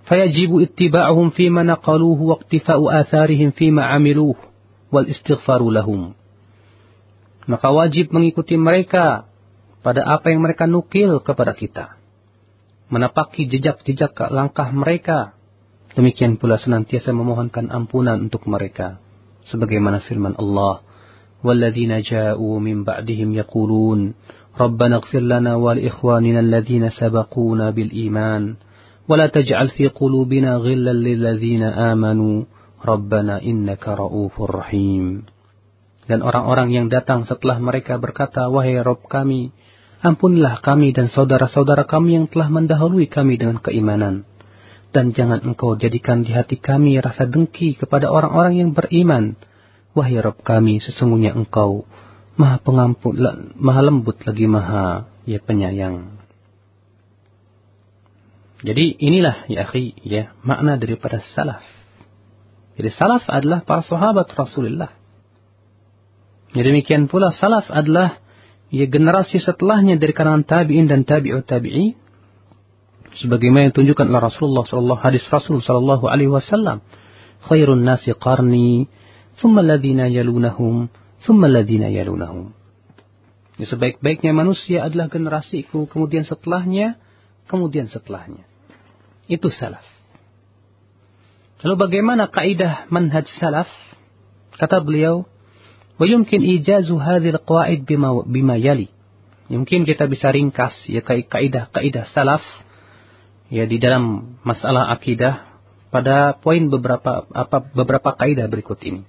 Fayajibu ittiba'uhum fima naqaluhu wa iktifa'u atharihim fima amiluhu wal istighfaru lahum. Maka wajib mengikuti mereka pada apa yang mereka nukil kepada kita. Menapaki jejak-jejak langkah mereka. Demikian pula senantiasa memohonkan ampunan untuk mereka. Sebagaimana firman Allah, والذين جاءوا من بعدهم يقولون ربنا اغفر لنا ولإخواننا الذين سبقونا بالإيمان ولا تجعل في قلوبنا غلا للذين آمنوا ربنا إنك رؤوف رحيم Dan orang-orang yang datang setelah mereka berkata, Wahai Rob kami, ampunilah kami dan saudara-saudara kami yang telah mendahului kami dengan keimanan. Dan jangan engkau jadikan di hati kami rasa dengki kepada orang-orang yang beriman, Wahai Rabb kami, sesungguhnya engkau maha pengampun, maha lembut lagi maha ya penyayang. Jadi inilah ya akhi, ya makna daripada salaf. Jadi salaf adalah para sahabat Rasulullah. Jadi demikian pula salaf adalah ya generasi setelahnya dari kalangan tabi'in dan tabi'ut tabi'i sebagaimana yang ditunjukkan oleh Rasulullah sallallahu hadis Rasul sallallahu alaihi wasallam khairun nasi qarni ثم الذين يلونهم ثم الذين يلونهم Ya, sebaik-baiknya manusia adalah generasiku, kemudian setelahnya, kemudian setelahnya. Itu salaf. Lalu bagaimana kaidah manhaj salaf? Kata beliau, ويمكن إيجاز هذه القواعد بما, بما يلي. Mungkin kita bisa ringkas ya kaidah-kaidah salaf ya di dalam masalah akidah pada poin beberapa apa beberapa kaidah berikut ini.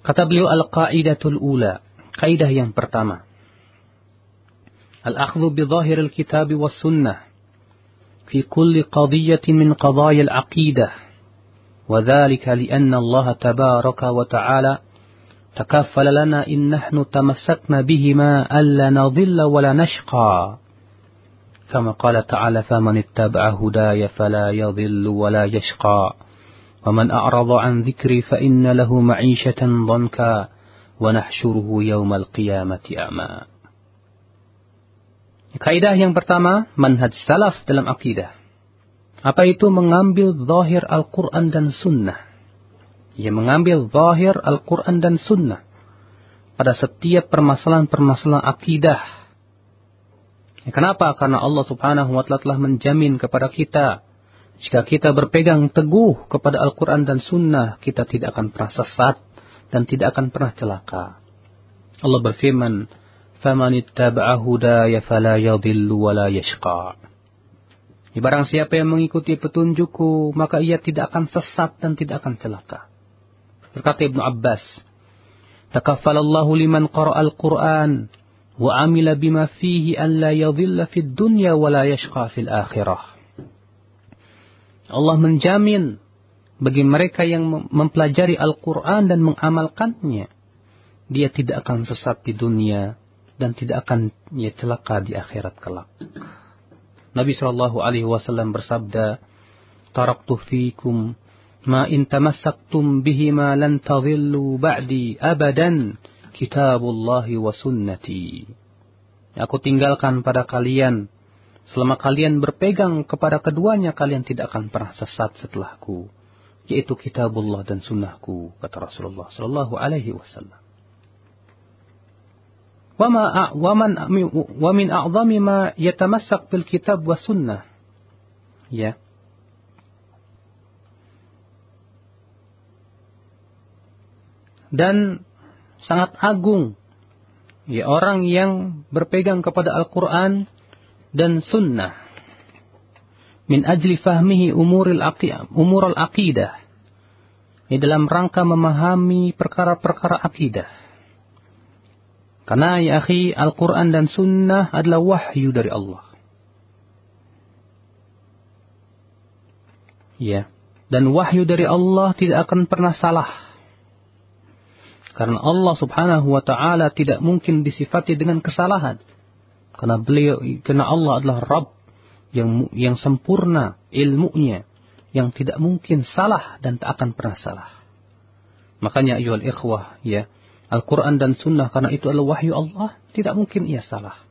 Kata beliau al-qaidatul ula, kaidah yang pertama. Al-akhdhu bi dhahir al-kitab was sunnah fi kulli qadiyatin min qadaya al-aqidah. وذلك لأن الله تبارك وتعالى تكفل لنا إن نحن تمسكنا بهما ألا نضل ولا نشقى كما قال تعالى فمن اتبع هداي فلا يضل ولا يشقى ومن أعرض عن ذكري فإن له معيشة ضنكا ونحشره يوم القيامة أعمى Kaidah yang pertama, manhaj salaf dalam akidah. Apa itu mengambil zahir Al-Quran dan Sunnah? Ya, mengambil zahir Al-Quran dan Sunnah pada setiap permasalahan-permasalahan akidah. Ya, kenapa? Karena Allah subhanahu wa ta'ala telah menjamin kepada kita jika kita berpegang teguh kepada Al-Quran dan Sunnah, kita tidak akan pernah sesat dan tidak akan pernah celaka. Allah berfirman, فَمَنِ اتَّبَعَ هُدَايَ فَلَا يَضِلُّ وَلَا يَشْقَى Barang siapa yang mengikuti petunjukku, maka ia tidak akan sesat dan tidak akan celaka. Berkata Ibnu Abbas, Takaffalallahu liman qara'al Qur'an wa amila bima fihi an la yadhilla fid dunya wa la yashqa fil akhirah. Allah menjamin bagi mereka yang mempelajari Al-Quran dan mengamalkannya, dia tidak akan sesat di dunia dan tidak akan ya, celaka di akhirat kelak. Nabi Shallallahu Alaihi Wasallam bersabda, "Taraktu fikum ma in tamassaktum bihi ma lan tadhillu ba'di abadan kitabullahi wa sunnati." Aku tinggalkan pada kalian Selama kalian berpegang kepada keduanya, kalian tidak akan pernah sesat setelahku. Yaitu kitabullah dan sunnahku, kata Rasulullah Sallallahu Alaihi Wasallam. Wa min a'zami ma yatamassak bil kitab wa sunnah. Ya. Dan sangat agung ya orang yang berpegang kepada Al-Quran dan sunnah min ajli fahmihi umuril aqidah umur al-aqidah di dalam rangka memahami perkara-perkara akidah. Karena ya akhi, Al-Quran dan Sunnah adalah wahyu dari Allah. Ya. Dan wahyu dari Allah tidak akan pernah salah. Karena Allah subhanahu wa ta'ala tidak mungkin disifati dengan kesalahan. Karena beliau, karena Allah adalah Rabb yang yang sempurna ilmunya, yang tidak mungkin salah dan tak akan pernah salah. Makanya ayuhal ikhwah ya, Al-Quran dan Sunnah karena itu adalah wahyu Allah, tidak mungkin ia salah.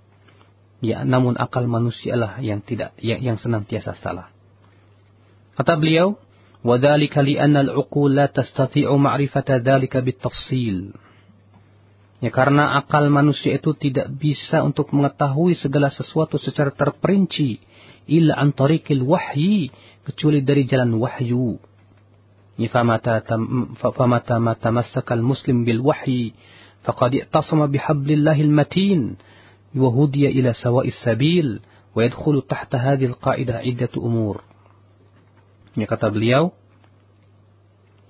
Ya, namun akal manusia lah yang tidak yang, yang senantiasa salah. Kata beliau, وذلك لأن العقول لا تستطيع معرفة ذلك بالتفصيل. Ya karena akal manusia itu tidak bisa untuk mengetahui segala sesuatu secara terperinci illa an tariqil wahyi kecuali dari jalan wahyu. Ya famata famata ma tamassaka al-muslim bil wahyi faqad i'tasama bihablillahil matin wa hudiya ila sawa'is sabil wa yadkhulu tahta hadhihi al-qa'idah iddatu umur. Ya kata beliau,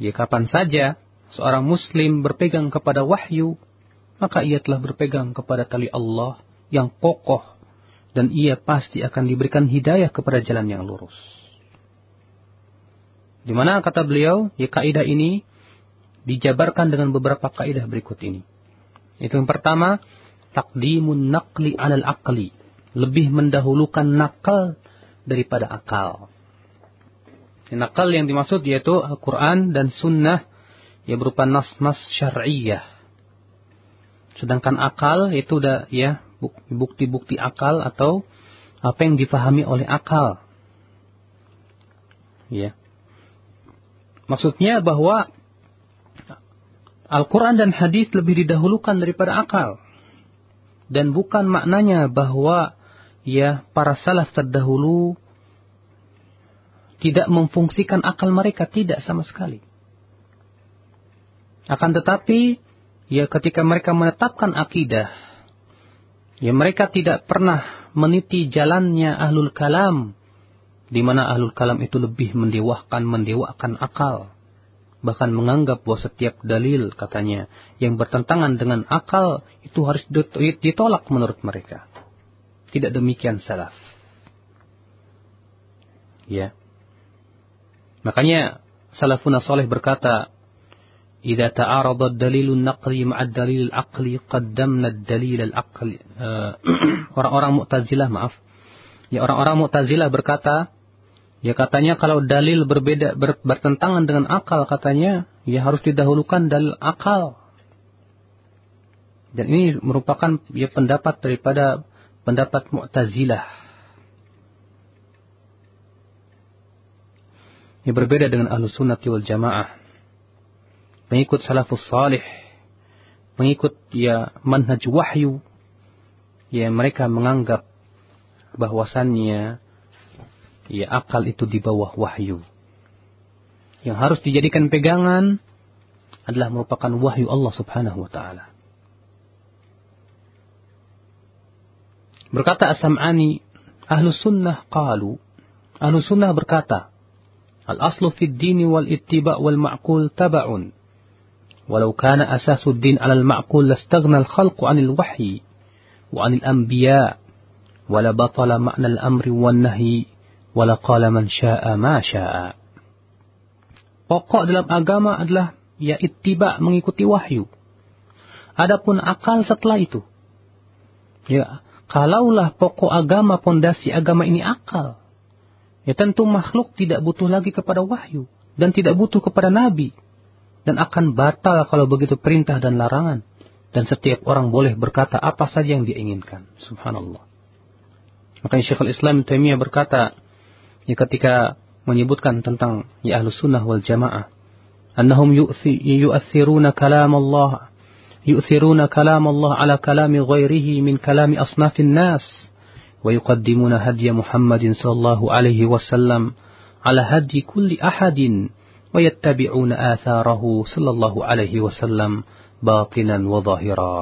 ya kapan saja seorang muslim berpegang kepada wahyu, maka ia telah berpegang kepada tali Allah yang kokoh dan ia pasti akan diberikan hidayah kepada jalan yang lurus. Di mana kata beliau, ya kaidah ini dijabarkan dengan beberapa kaidah berikut ini. Itu yang pertama, takdimun naqli alal akli. Lebih mendahulukan nakal daripada akal. Nakal yang dimaksud yaitu Al-Quran dan Sunnah yang berupa nas-nas syariah. Sedangkan akal itu udah ya bukti-bukti akal atau apa yang difahami oleh akal. Ya. Maksudnya bahwa Al-Quran dan hadis lebih didahulukan daripada akal. Dan bukan maknanya bahwa ya para salaf terdahulu tidak memfungsikan akal mereka, tidak sama sekali. Akan tetapi, ya ketika mereka menetapkan akidah, ya mereka tidak pernah meniti jalannya ahlul kalam, di mana ahlul kalam itu lebih mendewahkan, mendewakan akal. Bahkan menganggap bahwa setiap dalil katanya yang bertentangan dengan akal itu harus ditolak menurut mereka. Tidak demikian salaf. Ya. Makanya salafuna soleh berkata, "Idza ta'arada ad-dalil an-naqli ma'a ad-dalil al-aqli, qaddamna ad-dalil al-aqli." Uh, orang-orang Mu'tazilah, maaf. Ya orang-orang Mu'tazilah berkata, ya katanya kalau dalil berbeda ber, bertentangan dengan akal katanya, ya harus didahulukan dalil akal. Dan ini merupakan ya pendapat daripada pendapat Mu'tazilah. Yang berbeda dengan ahlu sunnah wal jamaah pengikut salafus salih, pengikut ya manhaj wahyu, ya mereka menganggap bahwasannya ya akal itu di bawah wahyu. Yang harus dijadikan pegangan adalah merupakan wahyu Allah Subhanahu wa taala. Berkata As-Sam'ani, Ahlu Sunnah qalu, Ahlu Sunnah berkata, Al-aslu fid dini wal ittiba wal ma'kul taba'un. ولو كان أساس الدين على المعقول لاستغنى الخلق عن الوحي وعن الأنبياء ولبطل معنى الأمر والنهي ولقال من شاء ما شاء Pokok dalam agama adalah ya ittiba mengikuti wahyu. Adapun akal setelah itu. Ya, kalaulah pokok agama, pondasi agama ini akal, Ya tentu makhluk tidak butuh lagi kepada wahyu dan tidak butuh kepada nabi dan akan batal kalau begitu perintah dan larangan. Dan setiap orang boleh berkata apa saja yang diinginkan. Subhanallah. Makanya Syekhul Islam Taimiyah berkata, ya ketika menyebutkan tentang ya ahlu sunnah wal jamaah, annahum yu'athiruna kalam Allah, yu'athiruna kalam Allah ala kalami ghairihi min kalami asnafin nas, wa yuqaddimuna hadiya Muhammadin sallallahu alaihi wasallam ala hadi kulli ahadin ويتبعون آثاره صلى الله عليه وسلم باطنا وظاهرا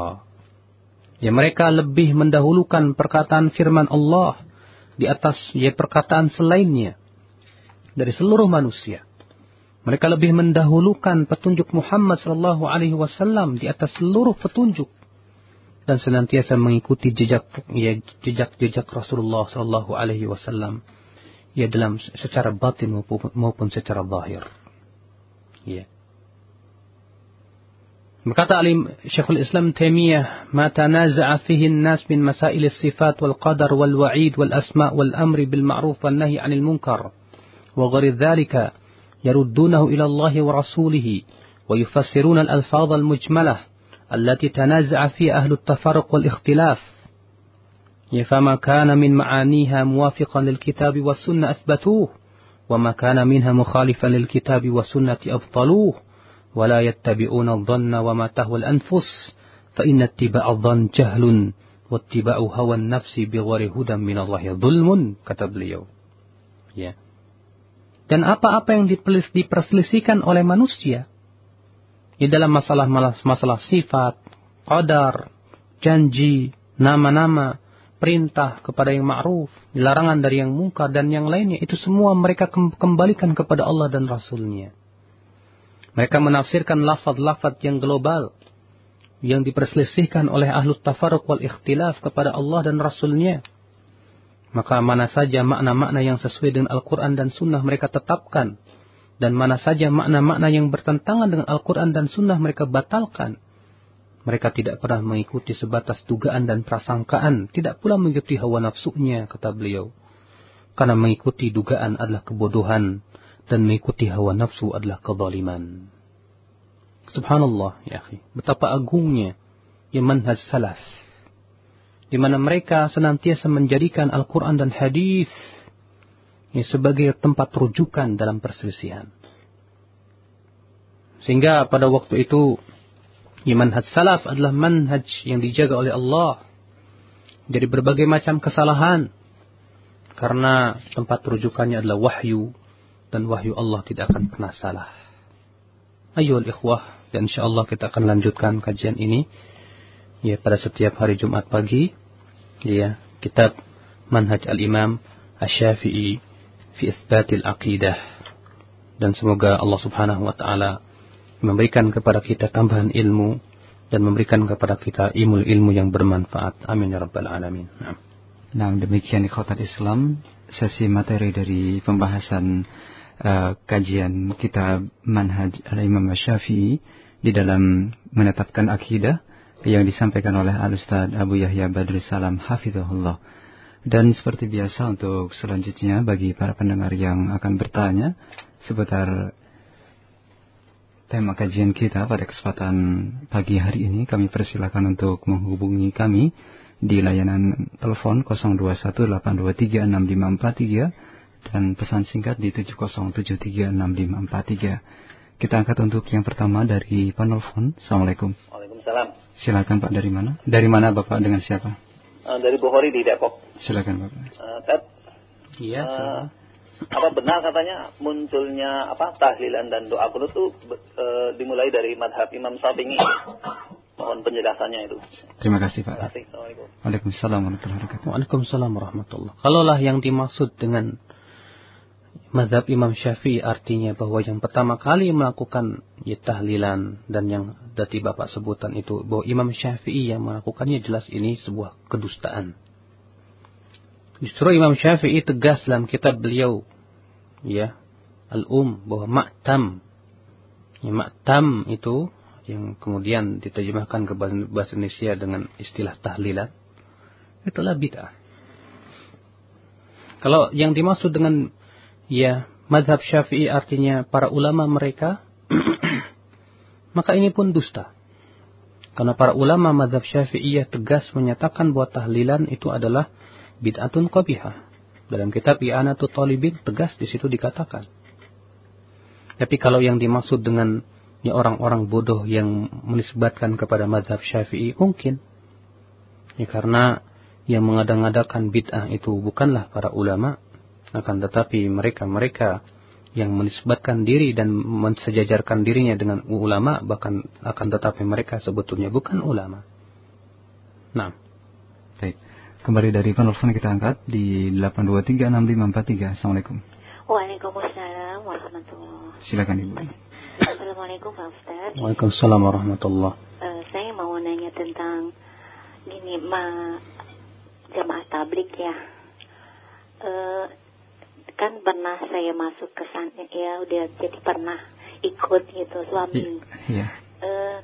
Ya mereka lebih mendahulukan perkataan firman Allah di atas ya perkataan selainnya dari seluruh manusia. Mereka lebih mendahulukan petunjuk Muhammad sallallahu alaihi wasallam di atas seluruh petunjuk dan senantiasa mengikuti jejak ya jejak-jejak Rasulullah Shallallahu Alaihi Wasallam ya dalam secara batin maupun, maupun secara zahir. Ya. Berkata alim Syekhul Islam Taimiyah, "Ma tanaza'a fihi an-nas min masail as-sifat wal qadar wal wa'id wal asma' wal amri bil ma'ruf wan nahy 'anil munkar wa ghairi dhalika yaruddunahu ila Allah wa rasulih wa yufassiruna al-alfaz al-mujmalah التي تنازع في أهل التفرق والاختلاف فما كان من معانيها موافقا للكتاب والسنة أثبتوه وما كان منها مخالفا للكتاب والسنة أبطلوه ولا يتبعون الظن وما تهوى الأنفس فإن اتباع الظن جهل واتباع هوى النفس بغير هدى من الله ظلم kata beliau ya dan apa-apa yang diperselisihkan oleh manusia di dalam masalah masalah sifat, qadar, janji, nama-nama, perintah kepada yang ma'ruf, larangan dari yang mungkar dan yang lainnya itu semua mereka kembalikan kepada Allah dan Rasulnya. Mereka menafsirkan lafaz-lafaz yang global yang diperselisihkan oleh ahlu tafarruq wal ikhtilaf kepada Allah dan Rasulnya. Maka mana saja makna-makna yang sesuai dengan Al-Quran dan Sunnah mereka tetapkan dan mana saja makna-makna yang bertentangan dengan Al-Quran dan Sunnah mereka batalkan. Mereka tidak pernah mengikuti sebatas dugaan dan prasangkaan, tidak pula mengikuti hawa nafsunya, kata beliau. Karena mengikuti dugaan adalah kebodohan, dan mengikuti hawa nafsu adalah kezaliman. Subhanallah, ya akhi. Betapa agungnya ya manhaj salaf. Di mana mereka senantiasa menjadikan Al-Quran dan hadis sebagai tempat rujukan dalam perselisihan. Sehingga pada waktu itu ya manhaj salaf adalah manhaj yang dijaga oleh Allah. Dari berbagai macam kesalahan. Karena tempat rujukannya adalah wahyu. Dan wahyu Allah tidak akan pernah salah. Ayo ikhwah dan insyaallah kita akan lanjutkan kajian ini. Ya pada setiap hari Jumat pagi. Ya kitab Manhaj Al-Imam Asy-Syafi'i fi isbatil aqidah. Dan semoga Allah Subhanahu wa taala memberikan kepada kita tambahan ilmu dan memberikan kepada kita ilmu-ilmu yang bermanfaat. Amin ya rabbal alamin. Nah, nah demikian ikhwatat Islam sesi materi dari pembahasan uh, kajian kita Manhaj Al-Imam Syafi'i di dalam menetapkan akidah yang disampaikan oleh Al-Ustaz Abu Yahya Badrus Salam Hafizahullah. Dan seperti biasa untuk selanjutnya bagi para pendengar yang akan bertanya seputar tema kajian kita pada kesempatan pagi hari ini kami persilakan untuk menghubungi kami di layanan telepon 0218236543 dan pesan singkat di 70736543. Kita angkat untuk yang pertama dari penelpon. Assalamualaikum. Waalaikumsalam. Silakan Pak dari mana? Dari mana Bapak dengan siapa? Uh, dari Bukhari di Depok. Silakan Bapak. Uh, Ted, Iya. Uh, apa benar katanya munculnya apa tahlilan dan doa kunut itu uh, dimulai dari madhab Imam Syafi'i? Mohon penjelasannya itu. Terima kasih Pak. Terima kasih. Assalamualaikum. Waalaikumsalam warahmatullahi wabarakatuh. Waalaikumsalam warahmatullahi Kalaulah yang dimaksud dengan Mazhab Imam Syafi'i artinya bahwa yang pertama kali melakukan ya, tahlilan dan yang tadi Bapak sebutan itu bahwa Imam Syafi'i yang melakukannya jelas ini sebuah kedustaan. Justru Imam Syafi'i tegas dalam kitab beliau ya Al-Um bahwa maktam ya, maktam itu yang kemudian diterjemahkan ke bahasa Indonesia dengan istilah tahlilan itulah bid'ah. Kalau yang dimaksud dengan ya madhab syafi'i artinya para ulama mereka, maka ini pun dusta. Karena para ulama madhab syafi'iyah tegas menyatakan bahwa tahlilan itu adalah bid'atun qabihah. Dalam kitab I'anatul Talibin tegas di situ dikatakan. Tapi kalau yang dimaksud dengan ya orang-orang bodoh yang menisbatkan kepada madhab syafi'i mungkin. Ya karena yang mengadang-adakan bid'ah itu bukanlah para ulama, akan tetapi mereka-mereka yang menisbatkan diri dan mensejajarkan dirinya dengan ulama bahkan akan tetapi mereka sebetulnya bukan ulama. Nah. Baik. Kembali dari penelpon kita angkat di 8236543. Assalamualaikum. Waalaikumsalam warahmatullahi Silakan Ibu. Assalamualaikum Pak Ustaz. Waalaikumsalam warahmatullah. Uh, saya mau nanya tentang gini ma jamaah tablik ya. Uh, kan pernah saya masuk ke sana ya udah jadi pernah ikut gitu suami. Iya. Uh,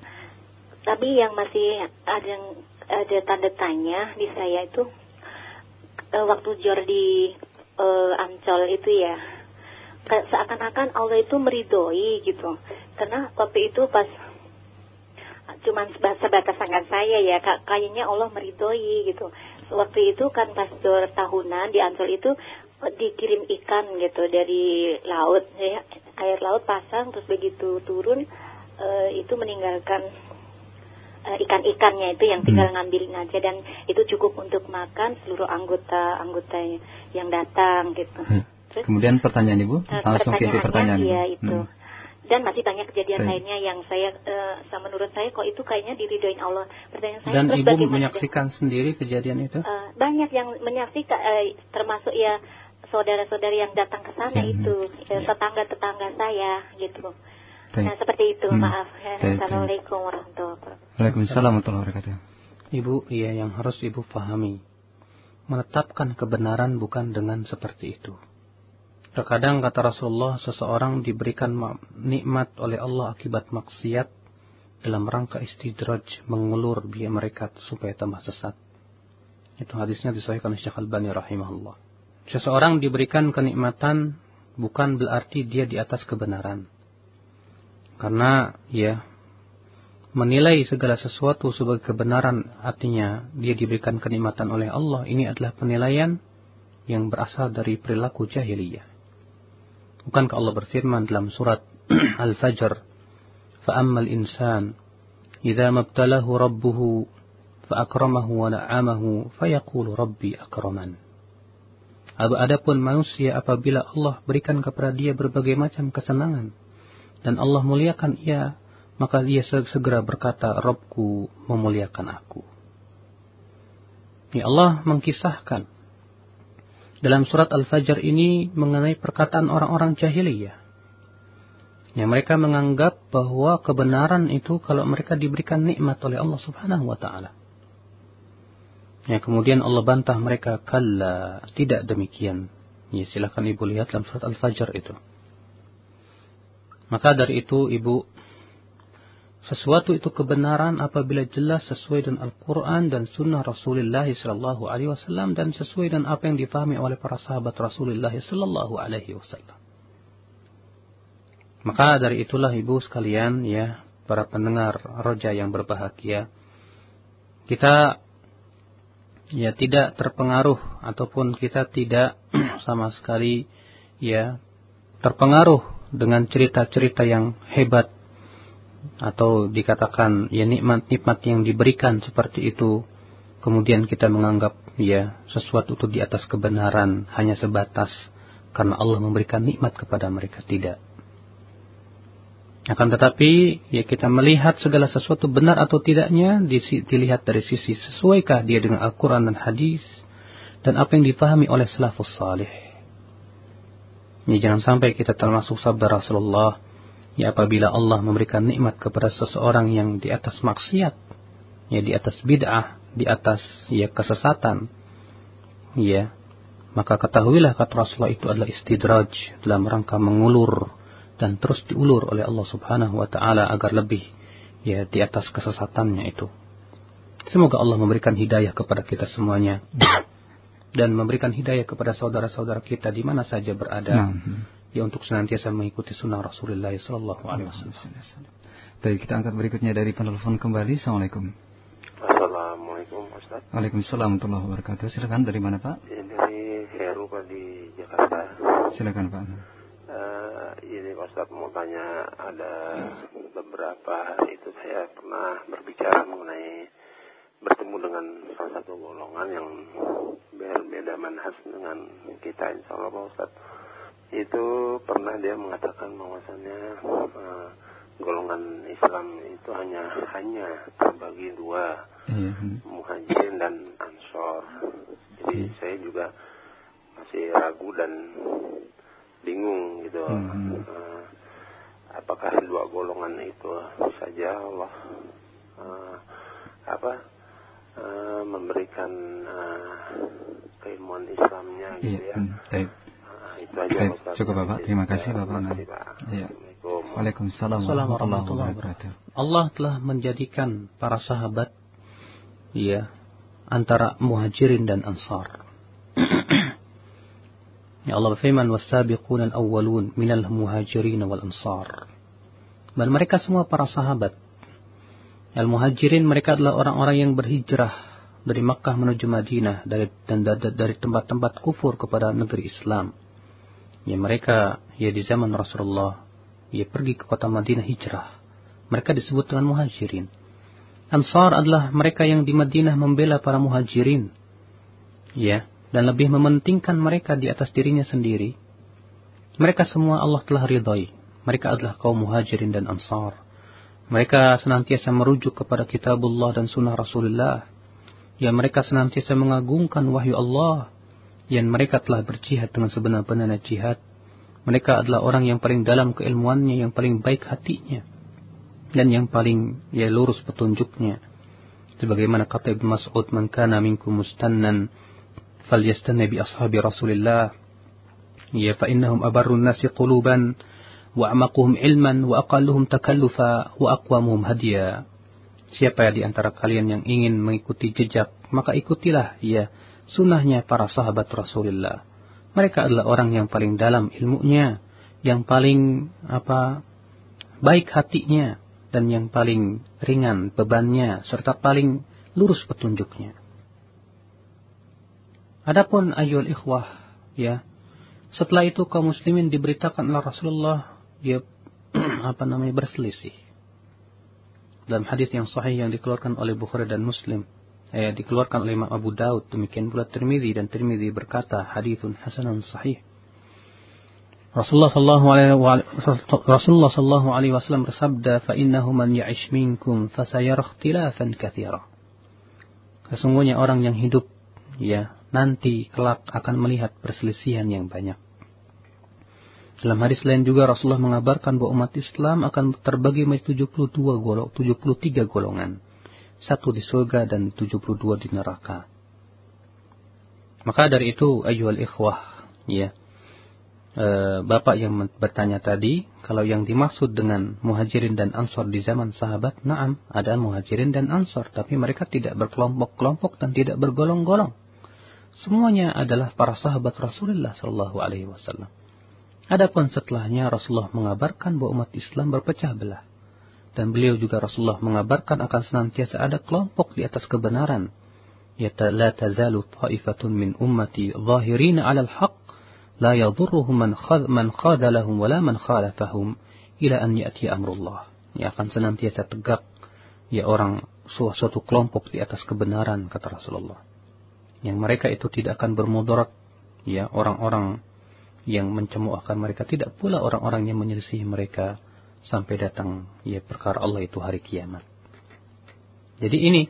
tapi yang masih ada yang ada tanda tanya di saya itu uh, waktu Jordi uh, Ancol itu ya. Seakan-akan Allah itu meridoi gitu. Karena waktu itu pas cuma sebatas sangat saya ya kayaknya Allah meridoi gitu. Waktu itu kan pas tahunan di Ancol itu dikirim ikan gitu dari laut ya air laut pasang terus begitu turun uh, itu meninggalkan ikan-ikannya itu yang tinggal hmm. ngambilin aja dan itu cukup untuk makan seluruh anggota anggota yang datang gitu. Hmm. Terus, Kemudian pertanyaan ibu uh, langsung ke pertanyaan. Iya itu. Hmm dan masih banyak kejadian Baik. lainnya yang saya uh, menurut saya kok itu kayaknya diridoin Allah. Pertanyaan saya dan terus ibu menyaksikan ada, sendiri kejadian itu? Uh, banyak yang menyaksikan uh, termasuk ya saudara-saudari yang datang ke sana hmm. itu ya, tetangga-tetangga saya gitu. Baik. Nah seperti itu hmm. maaf. Ya. Assalamualaikum warahmatullahi wabarakatuh. Waalaikumsalam warahmatullahi wabarakatuh. Ibu, iya yang harus ibu pahami. Menetapkan kebenaran bukan dengan seperti itu. Terkadang kata Rasulullah seseorang diberikan nikmat oleh Allah akibat maksiat dalam rangka istidraj mengulur biaya mereka supaya tambah sesat. Itu hadisnya disahihkan oleh Syekh Al-Bani rahimahullah. Seseorang diberikan kenikmatan bukan berarti dia di atas kebenaran. Karena ya menilai segala sesuatu sebagai kebenaran artinya dia diberikan kenikmatan oleh Allah ini adalah penilaian yang berasal dari perilaku jahiliyah. Bukankah Allah berfirman dalam surat Al-Fajr, "Fa'ammal insan idza mabtalahu rabbuhu fa'akramahu wa na'amahu fayaqulu rabbi akraman." Adapun manusia apabila Allah berikan kepada dia berbagai macam kesenangan dan Allah muliakan ia, maka dia segera berkata, Robku memuliakan aku. Ya Allah mengkisahkan dalam surat Al-Fajr ini mengenai perkataan orang-orang jahiliyah. Yang mereka menganggap bahwa kebenaran itu kalau mereka diberikan nikmat oleh Allah Subhanahu wa taala. Ya, kemudian Allah bantah mereka, "Kalla, tidak demikian." Ya, silakan Ibu lihat dalam surat Al-Fajr itu. Maka dari itu Ibu sesuatu itu kebenaran apabila jelas sesuai dengan Al-Quran dan Sunnah Rasulullah Sallallahu Alaihi Wasallam dan sesuai dengan apa yang difahami oleh para sahabat Rasulullah Sallallahu Alaihi Wasallam. Maka dari itulah ibu sekalian ya para pendengar roja yang berbahagia kita ya tidak terpengaruh ataupun kita tidak sama sekali ya terpengaruh dengan cerita-cerita yang hebat atau dikatakan ya nikmat-nikmat yang diberikan seperti itu kemudian kita menganggap ya sesuatu itu di atas kebenaran hanya sebatas karena Allah memberikan nikmat kepada mereka tidak akan tetapi ya kita melihat segala sesuatu benar atau tidaknya dilihat dari sisi sesuaikah dia dengan Al-Quran dan hadis dan apa yang dipahami oleh salafus salih. Ini jangan sampai kita termasuk sabda Rasulullah ya apabila Allah memberikan nikmat kepada seseorang yang di atas maksiat, ya di atas bid'ah, di atas ya kesesatan, ya maka ketahuilah kata Rasulullah itu adalah istidraj dalam rangka mengulur dan terus diulur oleh Allah Subhanahu wa taala agar lebih ya di atas kesesatannya itu. Semoga Allah memberikan hidayah kepada kita semuanya dan memberikan hidayah kepada saudara-saudara kita di mana saja berada. Nah ya untuk senantiasa mengikuti sunnah Rasulullah Sallallahu Alaihi Wasallam. Baik, kita angkat berikutnya dari penelpon kembali. Assalamualaikum. Assalamualaikum Ustaz. Waalaikumsalam warahmatullahi wabarakatuh. Silakan dari mana Pak? Ya, dari Heru Pak di Jakarta. Silakan Pak. Uh, ini Pak Ustaz mau tanya ada beberapa itu saya pernah berbicara mengenai bertemu dengan salah satu golongan yang berbeda manhas dengan kita insya Allah Pak Ustaz itu pernah dia mengatakan bahwasannya uh, golongan Islam itu hanya hanya terbagi dua mm-hmm. muhajirin dan ansor jadi mm-hmm. saya juga masih ragu dan bingung gitu mm-hmm. uh, apakah dua golongan itu saja Allah uh, apa uh, memberikan uh, keilmuan Islamnya gitu yeah. ya mm-hmm itu aja Baik, Cukup Bapak, terima kasih Bapak. Ya. Waalaikumsalam warahmatullahi wabarakatuh. Allah telah menjadikan para sahabat ya antara muhajirin dan ansar. ya Allah berfirman wasabiqun al-awwalun minal muhajirin wal ansar. Dan mereka semua para sahabat Al-Muhajirin mereka adalah orang-orang yang berhijrah dari Makkah menuju Madinah dari dan dari tempat-tempat kufur kepada negeri Islam. Ya mereka ya di zaman Rasulullah ya pergi ke kota Madinah hijrah. Mereka disebut dengan Muhajirin. Ansar adalah mereka yang di Madinah membela para Muhajirin. Ya, dan lebih mementingkan mereka di atas dirinya sendiri. Mereka semua Allah telah ridhai. Mereka adalah kaum Muhajirin dan Ansar. Mereka senantiasa merujuk kepada kitabullah dan sunnah Rasulullah. Ya mereka senantiasa mengagungkan wahyu Allah. Yang mereka telah berjihad dengan sebenar-benarnya jihad. Mereka adalah orang yang paling dalam keilmuannya, yang paling baik hatinya. Dan yang paling ya lurus petunjuknya. Sebagaimana kata Ibn Mas'ud, Man kana minkum mustannan, falyastanna bi ashabi Rasulullah. Ya, fa innahum abarrun nasi quluban, وأعمقهم علما وأقلهم تكلفا وأقومهم هديا Siapa di antara kalian yang ingin mengikuti jejak, maka ikutilah ya sunnahnya para sahabat Rasulullah. Mereka adalah orang yang paling dalam ilmunya, yang paling apa baik hatinya, dan yang paling ringan bebannya, serta paling lurus petunjuknya. Adapun ayul ikhwah, ya, setelah itu kaum muslimin diberitakan oleh Rasulullah dia apa namanya berselisih. Dalam hadis yang sahih yang dikeluarkan oleh Bukhari dan Muslim, eh, dikeluarkan oleh Imam Abu Daud, demikian pula Tirmidzi dan Tirmidzi berkata hadithun hasanun sahih. Rasulullah sallallahu alaihi wasallam bersabda, "Fa innahu man ya'ish minkum fasayara ikhtilafan katsira." Sesungguhnya orang yang hidup ya nanti kelak akan melihat perselisihan yang banyak. Dalam hadis lain juga Rasulullah mengabarkan bahwa umat Islam akan terbagi menjadi 72 golong, 73 golongan. Satu di surga dan 72 di neraka. Maka dari itu ayyuhal ikhwah, ya. E, Bapak yang bertanya tadi, kalau yang dimaksud dengan muhajirin dan ansor di zaman sahabat, naam, ada muhajirin dan ansor, tapi mereka tidak berkelompok-kelompok dan tidak bergolong-golong. Semuanya adalah para sahabat Rasulullah Shallallahu Alaihi Wasallam. Adapun setelahnya Rasulullah mengabarkan bahwa umat Islam berpecah belah. Dan beliau juga Rasulullah mengabarkan akan senantiasa ada kelompok di atas kebenaran. Ya la tazalu ta'ifatun min ummati zahirina 'ala al-haq la yadhurruhum man khad man khadalahum wala man khalafahum ila an ya'ti amrullah. Ya akan senantiasa tegak ya orang suatu kelompok di atas kebenaran kata Rasulullah. Yang mereka itu tidak akan bermudarat ya orang-orang yang mencemuahkan mereka tidak pula orang-orang yang menyelisih mereka sampai datang ya perkara Allah itu hari kiamat. Jadi ini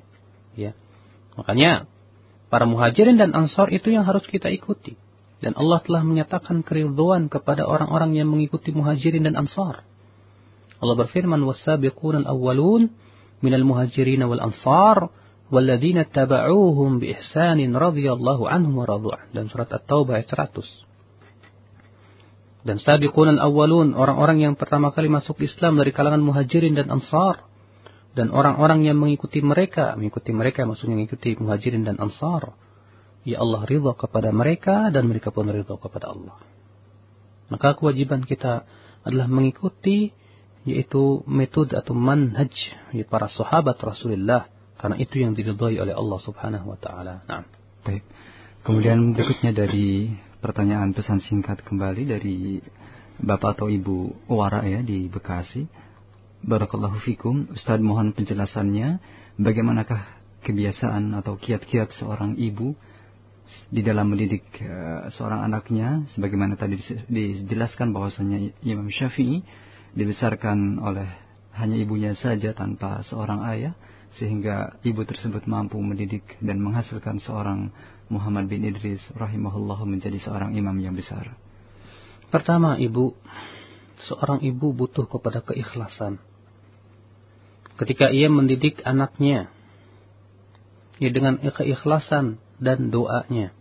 ya. Makanya para muhajirin dan ansar itu yang harus kita ikuti. Dan Allah telah menyatakan keridhaan kepada orang-orang yang mengikuti muhajirin dan ansar. Allah berfirman, "Was-sabiquna al-awwalun minal muhajirin wal ansar walladzina tabauhum bi ihsanin radhiyallahu anhum wa radu Dan surat At-Taubah ayat 100. Dan sabiqun al-awwalun, orang-orang yang pertama kali masuk Islam dari kalangan muhajirin dan ansar. Dan orang-orang yang mengikuti mereka, mengikuti mereka maksudnya mengikuti muhajirin dan ansar. Ya Allah ridha kepada mereka dan mereka pun ridha kepada Allah. Maka kewajiban kita adalah mengikuti yaitu metode atau manhaj ya, para sahabat Rasulullah karena itu yang diridhai oleh Allah Subhanahu wa taala. Nah. Kemudian berikutnya dari pertanyaan pesan singkat kembali dari Bapak atau Ibu Wara ya di Bekasi. Barakallahu fikum. Ustaz mohon penjelasannya bagaimanakah kebiasaan atau kiat-kiat seorang ibu di dalam mendidik uh, seorang anaknya sebagaimana tadi dijelaskan bahwasanya Imam Syafi'i dibesarkan oleh hanya ibunya saja tanpa seorang ayah sehingga ibu tersebut mampu mendidik dan menghasilkan seorang Muhammad bin Idris rahimahullah menjadi seorang imam yang besar? Pertama, ibu, seorang ibu butuh kepada keikhlasan. Ketika ia mendidik anaknya, ya dengan keikhlasan dan doanya.